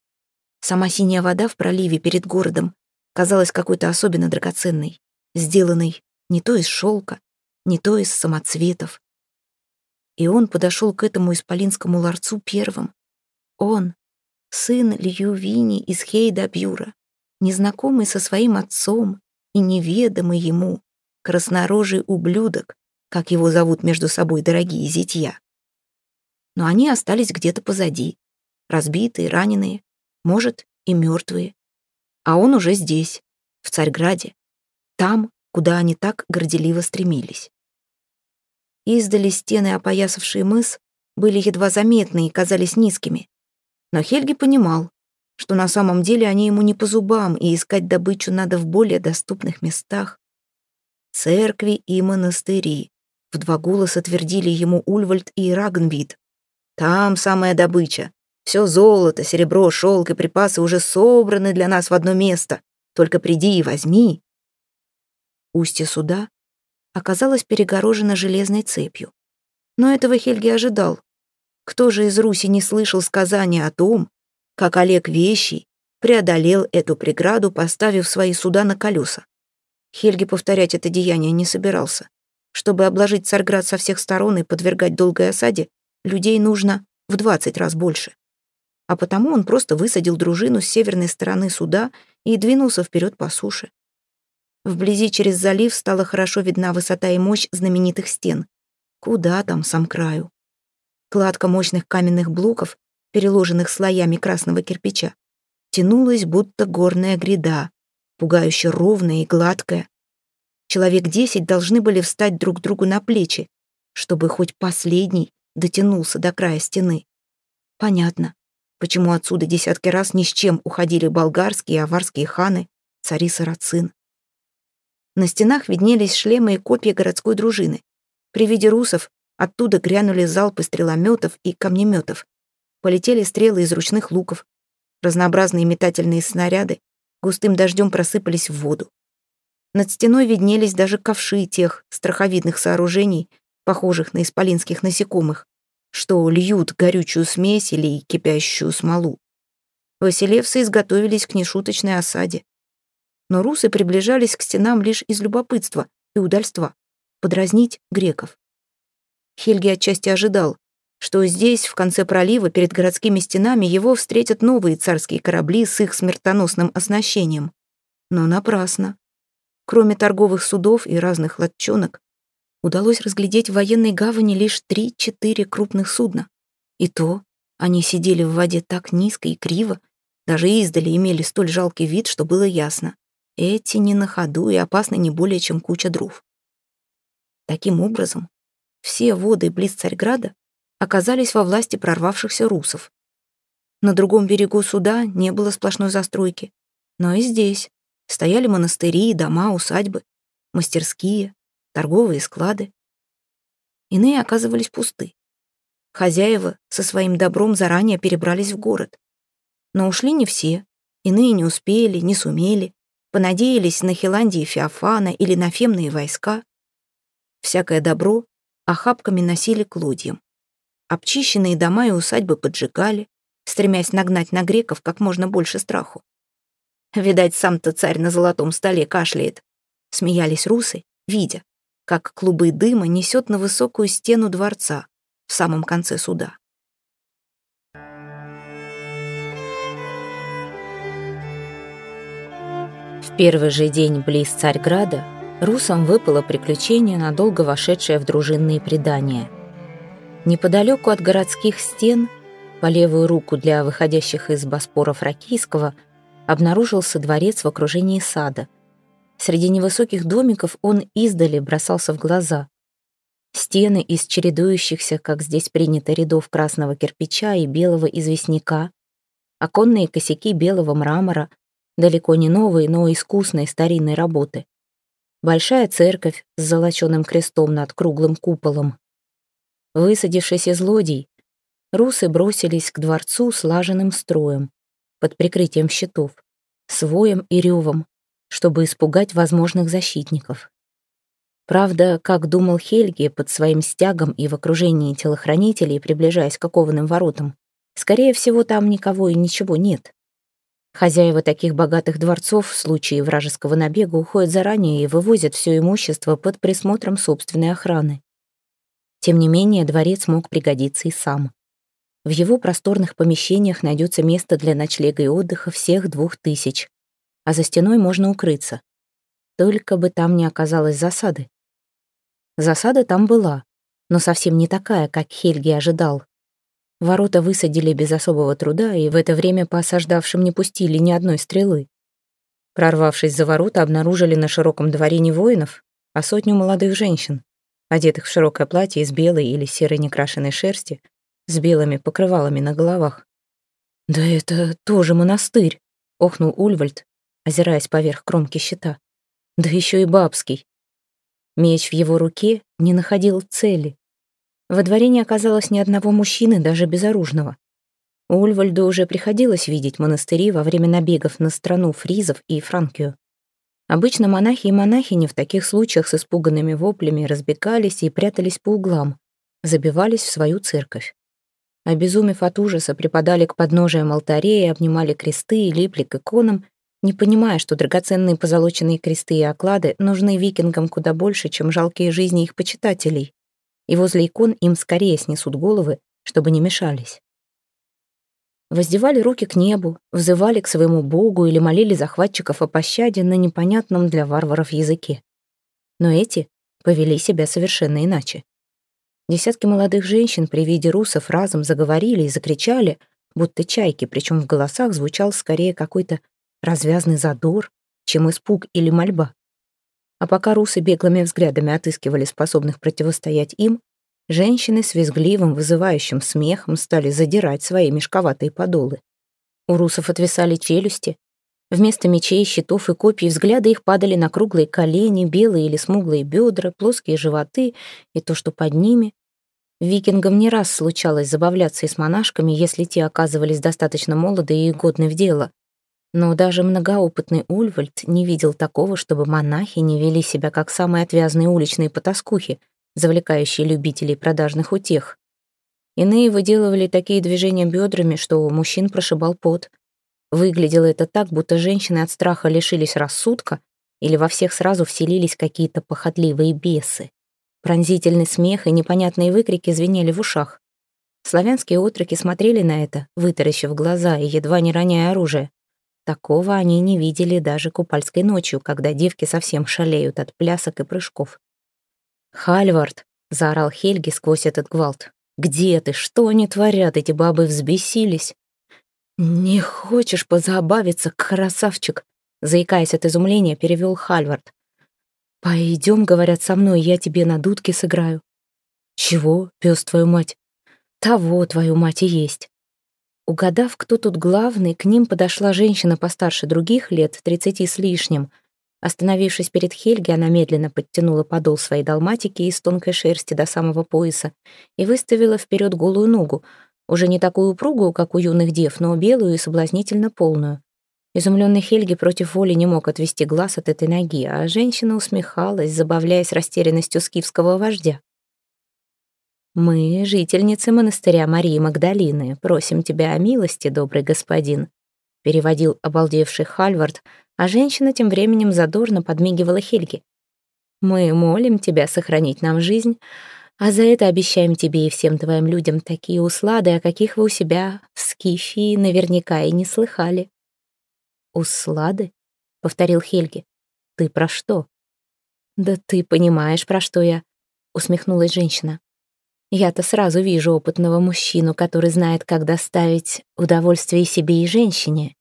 Сама синяя вода в проливе перед городом казалась какой-то особенно драгоценной, сделанной не то из шелка, не то из самоцветов. И он подошел к этому исполинскому ларцу первым. Он, сын Льювини из Хейда-Бюра, незнакомый со своим отцом и неведомый ему, краснорожий ублюдок, как его зовут между собой дорогие зятья. Но они остались где-то позади, разбитые, раненые, может, и мертвые. А он уже здесь, в Царьграде, там, куда они так горделиво стремились. Издали стены, опоясавшие мыс, были едва заметны и казались низкими. Но Хельги понимал, что на самом деле они ему не по зубам, и искать добычу надо в более доступных местах. Церкви и монастыри, в два голоса твердили ему Ульвальд и Рагнвид. «Там самая добыча. Все золото, серебро, шелк и припасы уже собраны для нас в одно место. Только приди и возьми». Устье суда оказалось перегорожено железной цепью. Но этого Хельги ожидал. Кто же из Руси не слышал сказания о том, как Олег Вещий преодолел эту преграду, поставив свои суда на колеса? Хельги повторять это деяние не собирался. Чтобы обложить Царград со всех сторон и подвергать долгой осаде, людей нужно в 20 раз больше. А потому он просто высадил дружину с северной стороны суда и двинулся вперед по суше. Вблизи через залив стала хорошо видна высота и мощь знаменитых стен. Куда там сам краю? Кладка мощных каменных блоков, переложенных слоями красного кирпича, тянулась, будто горная гряда, пугающе ровная и гладкая, Человек десять должны были встать друг другу на плечи, чтобы хоть последний дотянулся до края стены. Понятно, почему отсюда десятки раз ни с чем уходили болгарские и аварские ханы, цари Сарацин. На стенах виднелись шлемы и копья городской дружины. При виде русов оттуда грянули залпы стрелометов и камнеметов. Полетели стрелы из ручных луков. Разнообразные метательные снаряды густым дождем просыпались в воду. Над стеной виднелись даже ковши тех страховидных сооружений, похожих на исполинских насекомых, что льют горючую смесь или кипящую смолу. Василевцы изготовились к нешуточной осаде. Но русы приближались к стенам лишь из любопытства и удальства, подразнить греков. Хельги отчасти ожидал, что здесь, в конце пролива, перед городскими стенами, его встретят новые царские корабли с их смертоносным оснащением. Но напрасно. Кроме торговых судов и разных лодчонок, удалось разглядеть в военной гавани лишь три-четыре крупных судна. И то они сидели в воде так низко и криво, даже издали имели столь жалкий вид, что было ясно. Эти не на ходу и опасны не более, чем куча дров. Таким образом, все воды близ Царьграда оказались во власти прорвавшихся русов. На другом берегу суда не было сплошной застройки, но и здесь Стояли монастыри, дома, усадьбы, мастерские, торговые склады. Иные оказывались пусты. Хозяева со своим добром заранее перебрались в город. Но ушли не все. Иные не успели, не сумели, понадеялись на Хиландии Феофана или на фемные войска. Всякое добро охапками носили к лодьям. Обчищенные дома и усадьбы поджигали, стремясь нагнать на греков как можно больше страху. Видать, сам-то царь на золотом столе кашляет. Смеялись русы, видя, как клубы дыма несет на высокую стену дворца в самом конце суда. Первый же день близ Царьграда русам выпало приключение, надолго вошедшее в дружинные предания. Неподалеку от городских стен, по левую руку для выходящих из Боспора Фракийского, обнаружился дворец в окружении сада. Среди невысоких домиков он издали бросался в глаза. Стены из чередующихся, как здесь принято, рядов красного кирпича и белого известняка, оконные косяки белого мрамора, далеко не новые, но искусной старинной работы. Большая церковь с золоченым крестом над круглым куполом. Высадившись из лодий, русы бросились к дворцу слаженным строем, под прикрытием щитов, с воем и ревом, чтобы испугать возможных защитников. Правда, как думал Хельги, под своим стягом и в окружении телохранителей, приближаясь к окованным воротам, скорее всего, там никого и ничего нет. Хозяева таких богатых дворцов в случае вражеского набега уходят заранее и вывозят все имущество под присмотром собственной охраны. Тем не менее, дворец мог пригодиться и сам. В его просторных помещениях найдется место для ночлега и отдыха всех двух тысяч, а за стеной можно укрыться. Только бы там не оказалось засады. Засада там была, но совсем не такая, как Хельги ожидал. Ворота высадили без особого труда, и в это время по осаждавшим не пустили ни одной стрелы. Прорвавшись за ворота, обнаружили на широком дворе не воинов, а сотню молодых женщин, одетых в широкое платье из белой или серой некрашенной шерсти, с белыми покрывалами на головах. «Да это тоже монастырь», — охнул Ульвальд, озираясь поверх кромки щита. «Да еще и бабский. Меч в его руке не находил цели. Во дворе не оказалось ни одного мужчины, даже безоружного. Ульвальду уже приходилось видеть монастыри во время набегов на страну фризов и Франкию. Обычно монахи и монахини в таких случаях с испуганными воплями разбегались и прятались по углам, забивались в свою церковь. Обезумев от ужаса, припадали к подножиям алтарей, обнимали кресты и липли к иконам, не понимая, что драгоценные позолоченные кресты и оклады нужны викингам куда больше, чем жалкие жизни их почитателей, и возле икон им скорее снесут головы, чтобы не мешались. Воздевали руки к небу, взывали к своему богу или молили захватчиков о пощаде на непонятном для варваров языке. Но эти повели себя совершенно иначе. Десятки молодых женщин при виде русов разом заговорили и закричали, будто чайки, причем в голосах звучал скорее какой-то развязный задор, чем испуг или мольба. А пока русы беглыми взглядами отыскивали способных противостоять им, женщины с визгливым, вызывающим смехом стали задирать свои мешковатые подолы. У русов отвисали челюсти. Вместо мечей, щитов и копий взгляды их падали на круглые колени, белые или смуглые бедра, плоские животы и то, что под ними. Викингам не раз случалось забавляться и с монашками, если те оказывались достаточно молоды и годны в дело. Но даже многоопытный Ульвальд не видел такого, чтобы монахи не вели себя как самые отвязные уличные потаскухи, завлекающие любителей продажных утех. Иные выделывали такие движения бедрами, что у мужчин прошибал пот. Выглядело это так, будто женщины от страха лишились рассудка или во всех сразу вселились какие-то похотливые бесы. Пронзительный смех и непонятные выкрики звенели в ушах. Славянские отроки смотрели на это, вытаращив глаза и едва не роняя оружие. Такого они не видели даже купальской ночью, когда девки совсем шалеют от плясок и прыжков. «Хальвард!» — заорал Хельги сквозь этот гвалт. «Где ты? Что они творят? Эти бабы взбесились!» «Не хочешь позабавиться, красавчик?» Заикаясь от изумления, перевел Хальвард. «Пойдем, — говорят, — со мной, я тебе на дудке сыграю». «Чего, пес твою мать?» «Того, твою мать, и есть. Угадав, кто тут главный, к ним подошла женщина постарше других лет, тридцати с лишним. Остановившись перед Хельги, она медленно подтянула подол своей далматики из тонкой шерсти до самого пояса и выставила вперед голую ногу, уже не такую упругую, как у юных дев, но белую и соблазнительно полную. Изумленный Хельги против воли не мог отвести глаз от этой ноги, а женщина усмехалась, забавляясь растерянностью скифского вождя. «Мы, жительницы монастыря Марии Магдалины, просим тебя о милости, добрый господин. — переводил обалдевший Хальвард, а женщина тем временем задорно подмигивала Хельге. «Мы молим тебя сохранить нам жизнь, а за это обещаем тебе и всем твоим людям такие услады, о каких вы у себя в Скифии наверняка и не слыхали». «Услады?» — повторил Хельги. «Ты про что?» «Да ты понимаешь, про что я», — усмехнулась женщина. «Я-то сразу вижу опытного мужчину, который знает, как доставить удовольствие себе и женщине.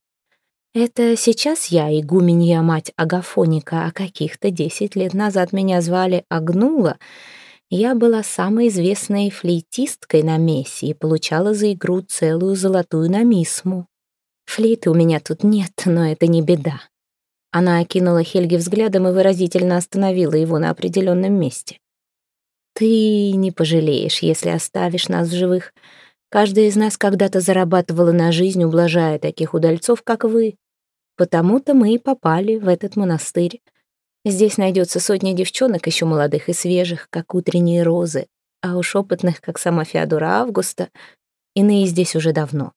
Это сейчас я, игуменья мать Агафоника, а каких-то десять лет назад меня звали Агнула. Я была самой известной флейтисткой на мессе и получала за игру целую золотую намисму. Флейты у меня тут нет, но это не беда. Она окинула Хельги взглядом и выразительно остановила его на определенном месте. «Ты не пожалеешь, если оставишь нас в живых. Каждая из нас когда-то зарабатывала на жизнь, ублажая таких удальцов, как вы. Потому-то мы и попали в этот монастырь. Здесь найдется сотня девчонок, еще молодых и свежих, как утренние розы, а уж опытных, как сама Феодора Августа, иные здесь уже давно.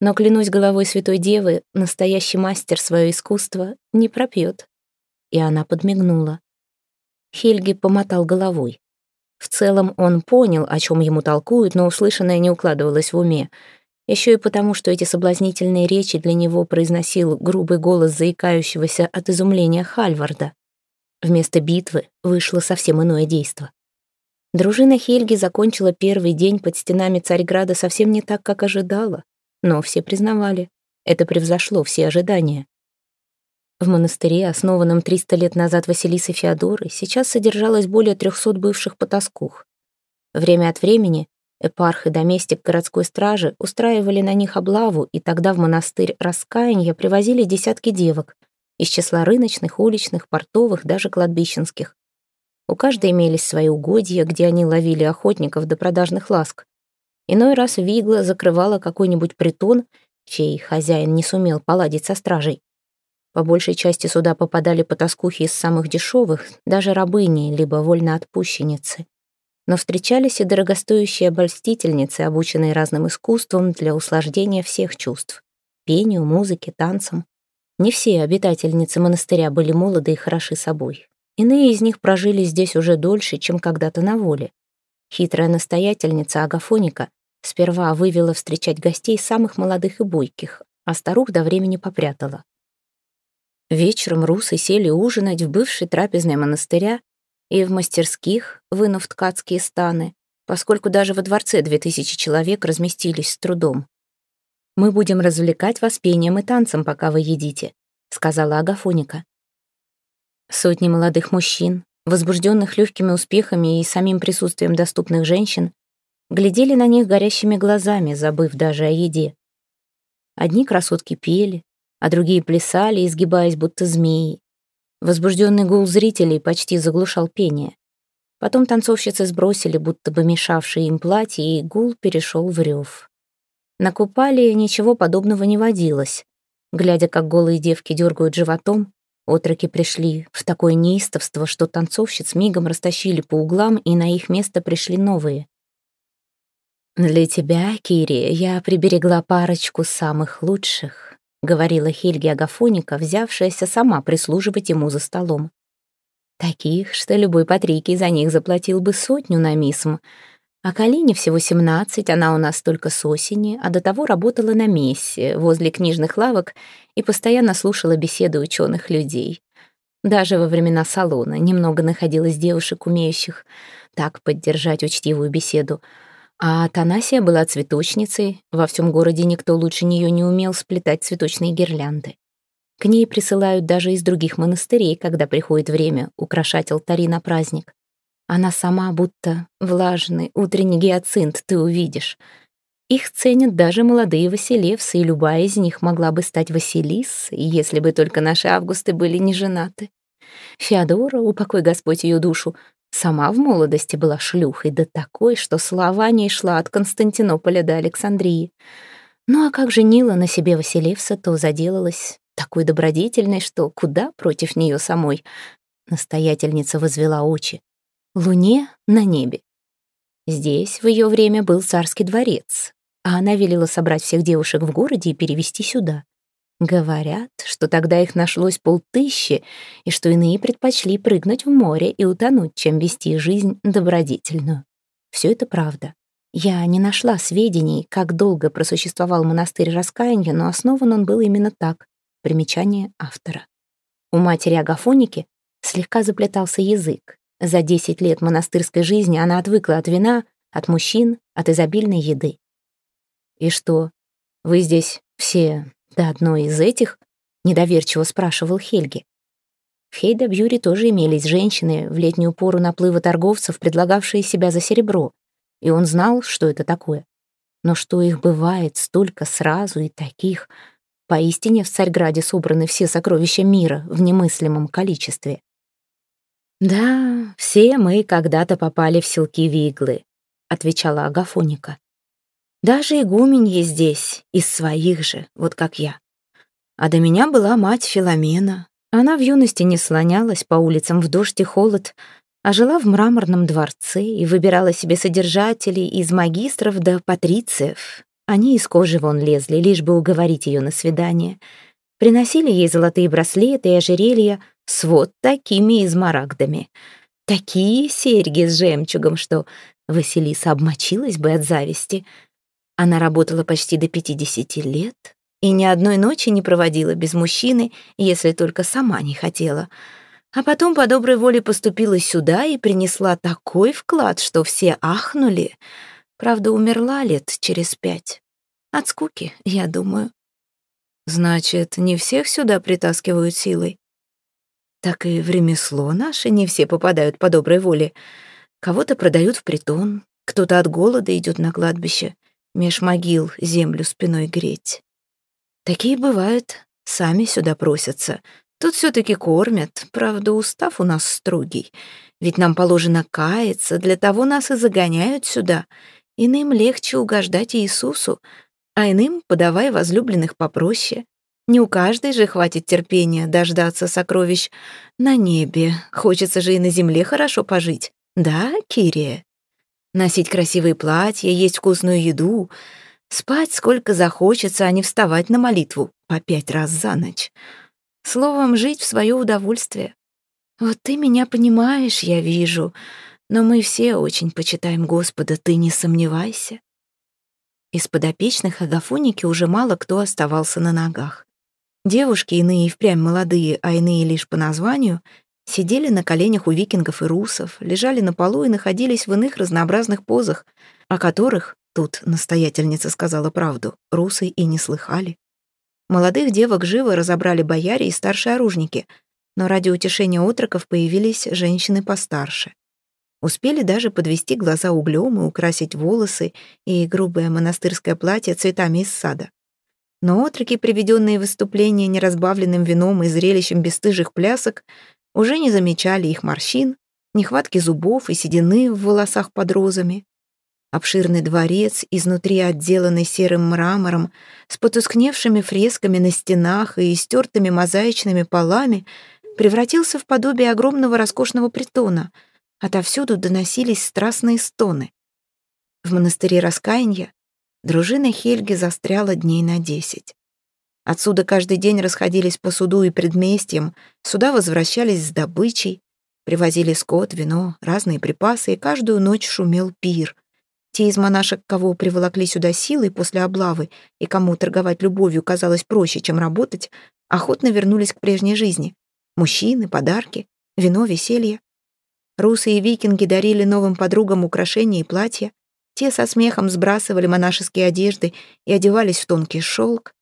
Но, клянусь головой Святой Девы, настоящий мастер свое искусство не пропьет. И она подмигнула. Хельги помотал головой. В целом он понял, о чем ему толкуют, но услышанное не укладывалось в уме. Еще и потому, что эти соблазнительные речи для него произносил грубый голос заикающегося от изумления Хальварда. Вместо битвы вышло совсем иное действо. Дружина Хельги закончила первый день под стенами Царьграда совсем не так, как ожидала. Но все признавали, это превзошло все ожидания. В монастыре, основанном 300 лет назад Василисой Феодорой, сейчас содержалось более 300 бывших потаскух. Время от времени эпарх и доместик городской стражи устраивали на них облаву, и тогда в монастырь Раскаяния привозили десятки девок из числа рыночных, уличных, портовых, даже кладбищенских. У каждой имелись свои угодья, где они ловили охотников до продажных ласк. Иной раз Вигла закрывала какой-нибудь притон, чей хозяин не сумел поладить со стражей. По большей части сюда попадали потаскухи из самых дешевых, даже рабыни, либо вольноотпущенницы. Но встречались и дорогостоящие обольстительницы, обученные разным искусствам для услаждения всех чувств. Пению, музыке, танцам. Не все обитательницы монастыря были молоды и хороши собой. Иные из них прожили здесь уже дольше, чем когда-то на воле. Хитрая настоятельница Агафоника сперва вывела встречать гостей самых молодых и бойких, а старух до времени попрятала. Вечером русы сели ужинать в бывшей трапезной монастыря и в мастерских, вынув ткацкие станы, поскольку даже во дворце две тысячи человек разместились с трудом. «Мы будем развлекать вас пением и танцем, пока вы едите», — сказала Агафоника. Сотни молодых мужчин, возбужденных легкими успехами и самим присутствием доступных женщин, глядели на них горящими глазами, забыв даже о еде. Одни красотки пели, а другие плясали, изгибаясь будто змеи. Возбужденный гул зрителей почти заглушал пение. Потом танцовщицы сбросили будто бы мешавшие им платье, и гул перешел в рев. На купале ничего подобного не водилось. Глядя, как голые девки дергают животом, Отроки пришли в такое неистовство, что танцовщиц мигом растащили по углам, и на их место пришли новые. «Для тебя, Кири, я приберегла парочку самых лучших», — говорила Хельги Агафоника, взявшаяся сама прислуживать ему за столом. «Таких, что любой Патрикий за них заплатил бы сотню на мисм, а Калине всего семнадцать, она у нас только с осени, а до того работала на мессе, возле книжных лавок, и постоянно слушала беседы ученых людей. Даже во времена салона немного находилось девушек, умеющих так поддержать учтивую беседу. А Танасия была цветочницей, во всем городе никто лучше нее не умел сплетать цветочные гирлянды. К ней присылают даже из других монастырей, когда приходит время украшать алтари на праздник. Она сама будто влажный утренний гиацинт, ты увидишь. Их ценят даже молодые Василевсы, и любая из них могла бы стать Василисой, если бы только наши Августы были не женаты. Феодора, упокой Господь ее душу, сама в молодости была шлюхой, да такой, что слава о ней шла от Константинополя до Александрии. Ну а как женила на себе Василевса, то заделалась такой добродетельной, что куда против нее самой. Настоятельница возвела очи. Луне на небе. Здесь в ее время был царский дворец, а она велела собрать всех девушек в городе и перевести сюда. Говорят, что тогда их нашлось полтыщи, и что иные предпочли прыгнуть в море и утонуть, чем вести жизнь добродетельную. Все это правда. Я не нашла сведений, как долго просуществовал монастырь раскаяния, но основан он был именно так. Примечание автора. У матери Агафоники слегка заплетался язык. За 10 лет монастырской жизни она отвыкла от вина, от мужчин, от изобильной еды. «И что, вы здесь все до одной из этих?» — недоверчиво спрашивал Хельги. В Хейда-Бьюре тоже имелись женщины в летнюю пору наплыва торговцев, предлагавшие себя за серебро, и он знал, что это такое. Но что их бывает столько сразу и таких, поистине в Царьграде собраны все сокровища мира в немыслимом количестве. «Да, все мы когда-то попали в селки Виглы», — отвечала Агафоника. «Даже игуменье здесь, из своих же, вот как я. А до меня была мать Филомена. Она в юности не слонялась по улицам в дождь и холод, а жила в мраморном дворце и выбирала себе содержателей из магистров до патрициев. Они из кожи вон лезли, лишь бы уговорить ее на свидание. Приносили ей золотые браслеты и ожерелья с вот такими измарагдами. Такие серьги с жемчугом, что Василиса обмочилась бы от зависти. Она работала почти до 50 лет и ни одной ночи не проводила без мужчины, если только сама не хотела. А потом по доброй воле поступила сюда и принесла такой вклад, что все ахнули. Правда, умерла лет через пять. От скуки, я думаю. Значит, не всех сюда притаскивают силой? Так и в ремесло наше не все попадают по доброй воле. Кого-то продают в притон, кто-то от голода идет на кладбище, меж могил землю спиной греть. Такие бывают, сами сюда просятся. Тут все таки кормят, правда, устав у нас строгий. Ведь нам положено каяться, для того нас и загоняют сюда. Иным легче угождать Иисусу, а иным подавай возлюбленных попроще. Не у каждой же хватит терпения дождаться сокровищ на небе. Хочется же и на земле хорошо пожить. Да, Кирия? Носить красивые платья, есть вкусную еду, спать сколько захочется, а не вставать на молитву по пять раз за ночь. Словом, жить в свое удовольствие. Вот ты меня понимаешь, я вижу, но мы все очень почитаем Господа, ты не сомневайся. Из подопечных Агафоники уже мало кто оставался на ногах. Девушки, иные впрямь молодые, а иные лишь по названию, сидели на коленях у викингов и русов, лежали на полу и находились в иных разнообразных позах, о которых, тут настоятельница сказала правду, русы и не слыхали. Молодых девок живо разобрали бояре и старшие оружники, но ради утешения отроков появились женщины постарше. Успели даже подвести глаза углем и украсить волосы и грубое монастырское платье цветами из сада. Но отроки, приведенные в выступление неразбавленным вином и зрелищем бесстыжих плясок, уже не замечали их морщин, нехватки зубов и седины в волосах под розами. Обширный дворец, изнутри отделанный серым мрамором, с потускневшими фресками на стенах и истертыми мозаичными полами, превратился в подобие огромного роскошного притона — Отовсюду доносились страстные стоны. В монастыре раскаяния дружина Хельги застряла дней на десять. Отсюда каждый день расходились по суду и предместьям, сюда возвращались с добычей, привозили скот, вино, разные припасы, и каждую ночь шумел пир. Те из монашек, кого приволокли сюда силой после облавы и кому торговать любовью казалось проще, чем работать, охотно вернулись к прежней жизни. Мужчины, подарки, вино, веселье. Русы и викинги дарили новым подругам украшения и платья. Те со смехом сбрасывали монашеские одежды и одевались в тонкий шелк,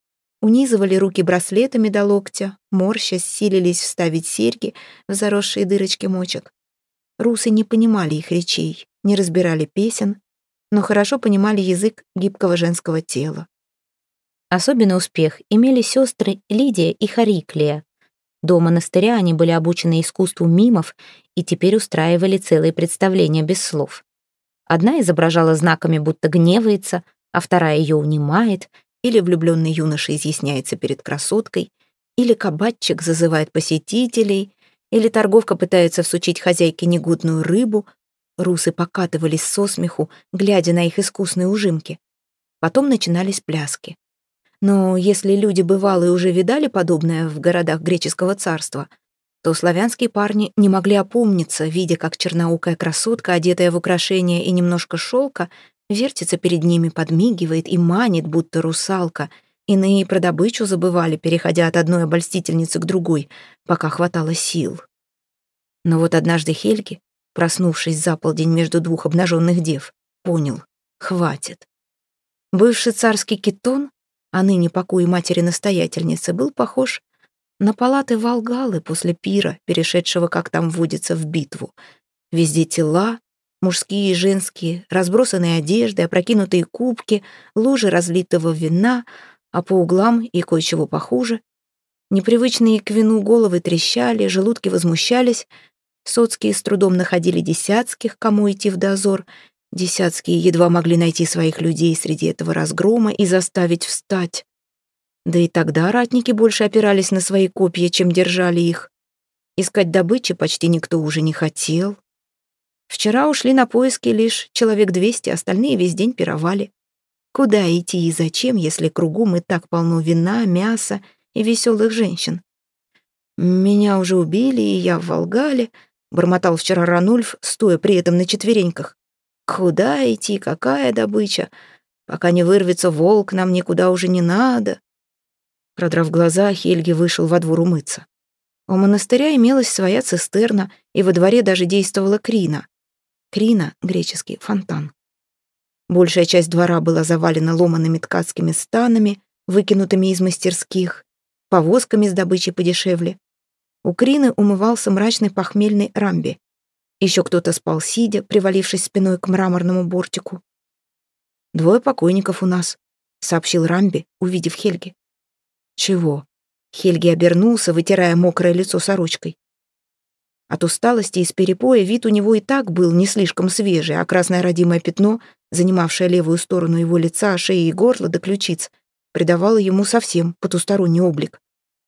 унизывали руки браслетами до локтя, морщась, силились вставить серьги в заросшие дырочки мочек. Русы не понимали их речей, не разбирали песен, но хорошо понимали язык гибкого женского тела. Особенно успех имели сестры Лидия и Хариклия, до монастыря они были обучены искусству мимов и теперь устраивали целые представления без слов. Одна изображала знаками, будто гневается, а вторая ее унимает, или влюбленный юноша изъясняется перед красоткой, или кабачик зазывает посетителей, или торговка пытается всучить хозяйке негодную рыбу. Русы покатывались со смеху, глядя на их искусные ужимки. Потом начинались пляски. Но если люди бывалые уже видали подобное в городах греческого царства, то славянские парни не могли опомниться, видя, как черноукая красотка, одетая в украшения и немножко шелка, вертится перед ними, подмигивает и манит, будто русалка. Иные про добычу забывали, переходя от одной обольстительницы к другой, пока хватало сил. Но вот однажды Хельги, проснувшись за полдень между двух обнаженных дев, понял — хватит. Бывший царский китон, а ныне покой матери-настоятельницы, был похож на палаты Волгалы после пира, перешедшего, как там водится, в битву. Везде тела, мужские и женские, разбросанные одежды, опрокинутые кубки, лужи разлитого вина, а по углам и кое-чего похуже. Непривычные к вину головы трещали, желудки возмущались, соцкие с трудом находили десятских, кому идти в дозор, десятские едва могли найти своих людей среди этого разгрома и заставить встать. Да и тогда ратники больше опирались на свои копья, чем держали их. Искать добычи почти никто уже не хотел. Вчера ушли на поиски лишь человек двести, остальные весь день пировали. Куда идти и зачем, если кругом и так полно вина, мяса и веселых женщин? Меня уже убили, и я в Волгале, бормотал вчера Ранульф, стоя при этом на четвереньках. Куда идти, какая добыча? Пока не вырвется волк, нам никуда уже не надо. Продрав глаза, Хельги вышел во двор умыться. У монастыря имелась своя цистерна, и во дворе даже действовала крина. Крина — греческий фонтан. Большая часть двора была завалена ломанными ткацкими станами, выкинутыми из мастерских, повозками с добычей подешевле. У Крины умывался мрачный похмельный рамби. Еще кто-то спал сидя, привалившись спиной к мраморному бортику. «Двое покойников у нас», — сообщил Рамби, увидев Хельги. «Чего?» Хельги обернулся, вытирая мокрое лицо сорочкой. От усталости и с перепоя вид у него и так был не слишком свежий, а красное родимое пятно, занимавшее левую сторону его лица, шеи и горла до ключиц, придавало ему совсем потусторонний облик.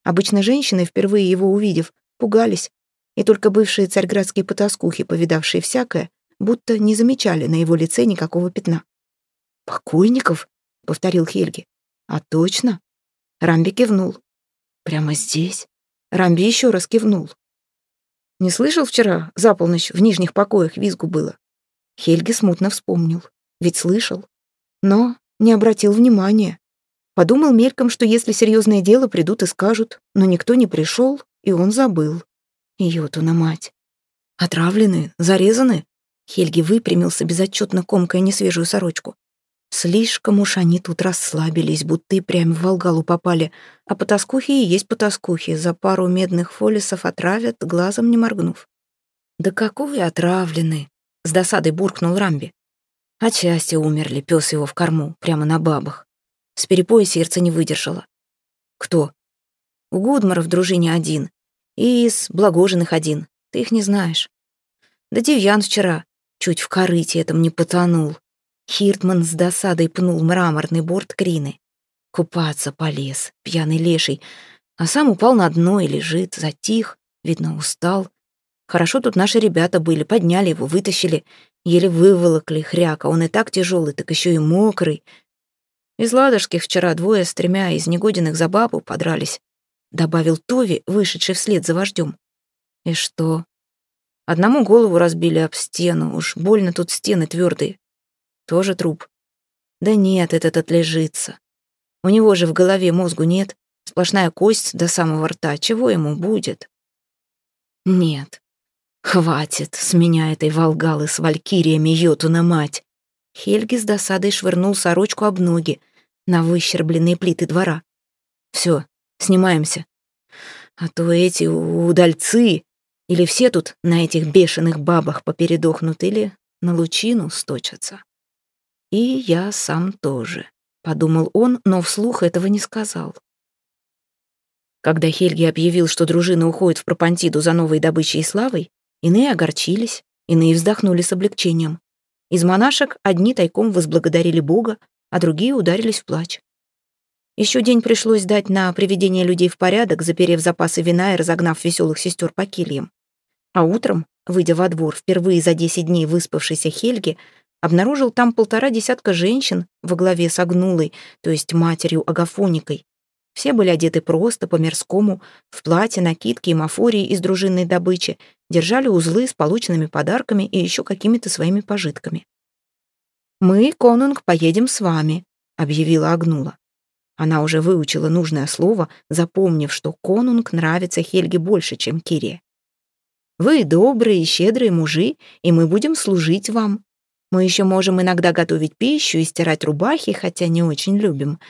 Обычно женщины, впервые его увидев, пугались, и только бывшие царьградские потаскухи, повидавшие всякое, будто не замечали на его лице никакого пятна. «Покойников?» — повторил Хельги. «А точно?» Рамби кивнул. «Прямо здесь?» Рамби еще раз кивнул. Не слышал вчера, за полночь, в нижних покоях визгу было? Хельги смутно вспомнил. Ведь слышал. Но не обратил внимания. Подумал мельком, что если серьезное дело, придут и скажут. Но никто не пришел, и он забыл. Йотуна мать. Отравлены, зарезаны? Хельги выпрямился, безотчетно комкая несвежую сорочку. Слишком уж они тут расслабились, будто и прям в Волгалу попали. А потаскухи и есть потаскухи. За пару медных фолисов отравят, глазом не моргнув. «Да какой отравленный!» — с досадой буркнул Рамби. От счастья умерли, пес его в корму, прямо на бабах. С перепоя сердце не выдержало. «Кто?» «У Гудмара в дружине один. И из Благожиных один. Ты их не знаешь». «Да Девьян вчера чуть в корыте этом не потонул. Хиртман с досадой пнул мраморный борт Крины. Купаться полез, пьяный леший, а сам упал на дно и лежит, затих, видно, устал. Хорошо тут наши ребята были, подняли его, вытащили, еле выволокли хряка, он и так тяжелый, так еще и мокрый. Из ладожских вчера двое с тремя из негоденных за бабу подрались, добавил Тови, вышедший вслед за вождем. И что? Одному голову разбили об стену, уж больно тут стены твердые. Тоже труп? Да нет, этот отлежится. У него же в голове мозгу нет, сплошная кость до самого рта. Чего ему будет? Нет. Хватит с меня этой волгалы с валькириями, йотуна мать. Хельги с досадой швырнул сорочку об ноги на выщербленные плиты двора. Все, снимаемся. А то эти удальцы или все тут на этих бешеных бабах попередохнут, или на лучину сточатся. И я сам тоже, подумал он, но вслух этого не сказал. Когда Хельги объявил, что дружина уходит в Пропантиду за новой добычей и славой, иные огорчились, иные вздохнули с облегчением. Из монашек одни тайком возблагодарили Бога, а другие ударились в плач. Еще день пришлось дать на приведение людей в порядок, заперев запасы вина и разогнав веселых сестер по кильям. А утром, выйдя во двор, впервые за десять дней выспавшийся Хельги, обнаружил там полтора десятка женщин во главе с Агнулой, то есть матерью Агафоникой. Все были одеты просто, по-мирскому, в платье, накидки и мафории из дружинной добычи, держали узлы с полученными подарками и еще какими-то своими пожитками. «Мы, конунг, поедем с вами», — объявила Агнула. Она уже выучила нужное слово, запомнив, что конунг нравится Хельге больше, чем Кире. «Вы добрые и щедрые мужи, и мы будем служить вам. Мы еще можем иногда готовить пищу и стирать рубахи, хотя не очень любим.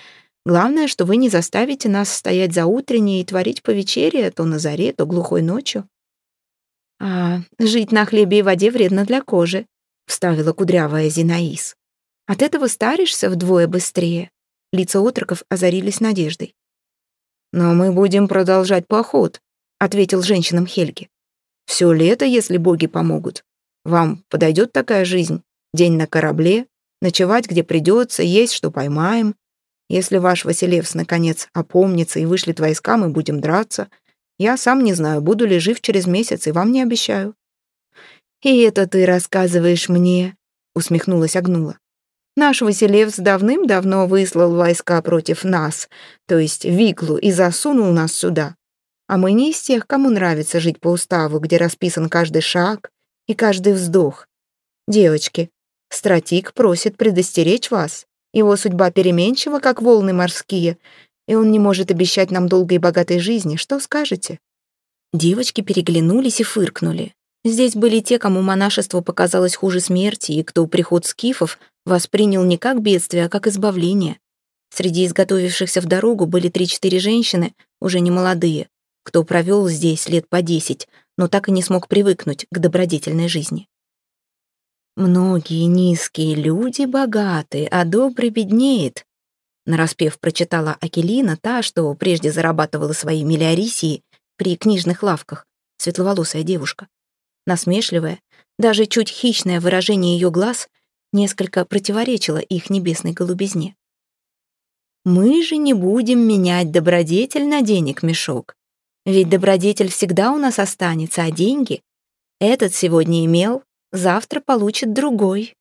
Главное, что вы не заставите нас стоять за утренней и творить по вечере, то на заре, то глухой ночью. А жить на хлебе и воде вредно для кожи, вставила кудрявая Зинаис. От этого старишься вдвое быстрее. Лица отроков озарились надеждой. «Но мы будем продолжать поход», — ответил женщинам Хельги. «Все лето, если боги помогут. Вам подойдет такая жизнь? День на корабле, ночевать где придется, есть что поймаем, если ваш Василевс, наконец, опомнится и вышлет войска, мы будем драться. Я сам не знаю, буду ли жив через месяц, и вам не обещаю». «И это ты рассказываешь мне?» — усмехнулась Агнула. «Наш Василевс давным-давно выслал войска против нас, то есть Виклу, и засунул нас сюда. А мы не из тех, кому нравится жить по уставу, где расписан каждый шаг и каждый вздох. Девочки, стратик просит предостеречь вас. Его судьба переменчива, как волны морские, и он не может обещать нам долгой и богатой жизни. Что скажете?» Девочки переглянулись и фыркнули. Здесь были те, кому монашество показалось хуже смерти, и кто приход скифов воспринял не как бедствие, а как избавление. Среди изготовившихся в дорогу были три-четыре женщины, уже не молодые, кто провел здесь лет по десять, но так и не смог привыкнуть к добродетельной жизни. «Многие низкие люди богаты, а добрый беднеет», нараспев прочитала Акелина, та, что прежде зарабатывала свои миллиарисии при книжных лавках, светловолосая девушка. Насмешливое, даже чуть хищное выражение ее глаз несколько противоречило их небесной голубизне. «Мы же не будем менять добродетель на денег мешок. Ведь добродетель всегда у нас останется, а деньги этот сегодня имел, завтра получит другой.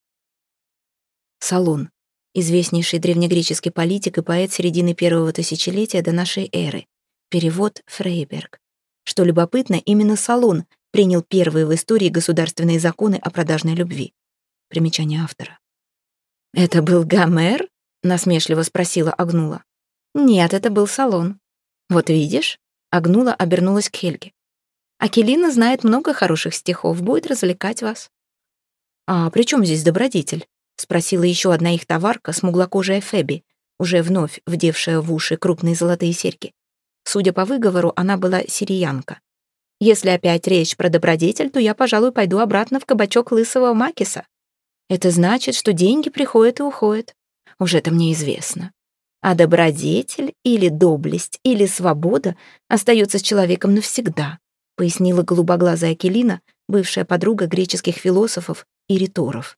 Салон. Известнейший древнегреческий политик и поэт середины первого тысячелетия до нашей эры. Перевод Фрейберг. Что любопытно, именно Салон принял первые в истории государственные законы о продажной любви. Примечание автора. «Это был Гомер?» — насмешливо спросила Агнула. «Нет, это был Салон. Вот видишь?» — Агнула обернулась к Хельге. «Акелина знает много хороших стихов, будет развлекать вас». «А при чем здесь добродетель?» — спросила еще одна их товарка, смуглокожая Феби, уже вновь вдевшая в уши крупные золотые серьги. Судя по выговору, она была сириянка. «Если опять речь про добродетель, то я, пожалуй, пойду обратно в кабачок лысого Макиса. Это значит, что деньги приходят и уходят. Уже это мне известно. А добродетель или доблесть или свобода остается с человеком навсегда», пояснила голубоглазая Келина, бывшая подруга греческих философов и риторов.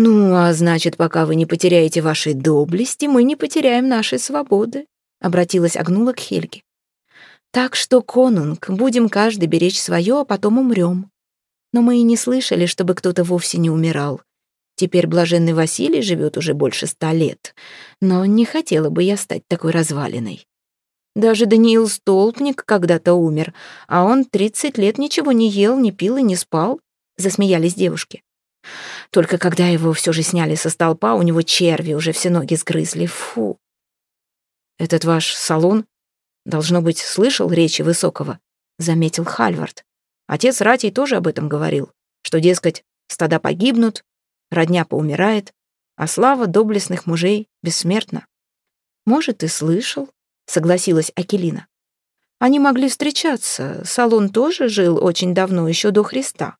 «Ну, а значит, пока вы не потеряете вашей доблести, мы не потеряем нашей свободы», — обратилась Агнула к Хельге. «Так что, конунг, будем каждый беречь свое, а потом умрем. Но мы и не слышали, чтобы кто-то вовсе не умирал. Теперь блаженный Василий живет уже больше ста лет, но не хотела бы я стать такой развалиной. Даже Даниил Столпник когда-то умер, а он тридцать лет ничего не ел, не пил и не спал засмеялись девушки. Только когда его все же сняли со столпа, у него черви уже все ноги сгрызли. Фу. Этот ваш салон, должно быть, слышал речи Высокого, заметил Хальвард. Отец Ратий тоже об этом говорил, что, дескать, стада погибнут, родня поумирает, а слава доблестных мужей бессмертна. Может, и слышал, согласилась Акелина. Они могли встречаться, Салон тоже жил очень давно, еще до Христа.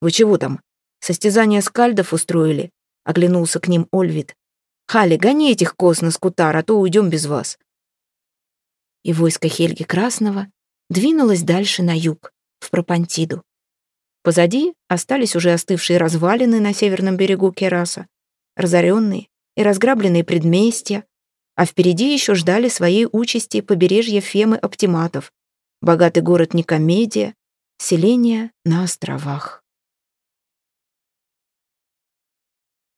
«Вы чего там? Состязание скальдов устроили?» — оглянулся к ним Ольвид. «Хали, гони этих коз на скутар, а то уйдем без вас». И войско Хельги Красного двинулось дальше на юг, в Пропантиду. Позади остались уже остывшие развалины на северном берегу Кераса, разоренные и разграбленные предместья, а впереди еще ждали своей участи побережья Фемы Оптиматов, богатый город Никомедия, селение на островах.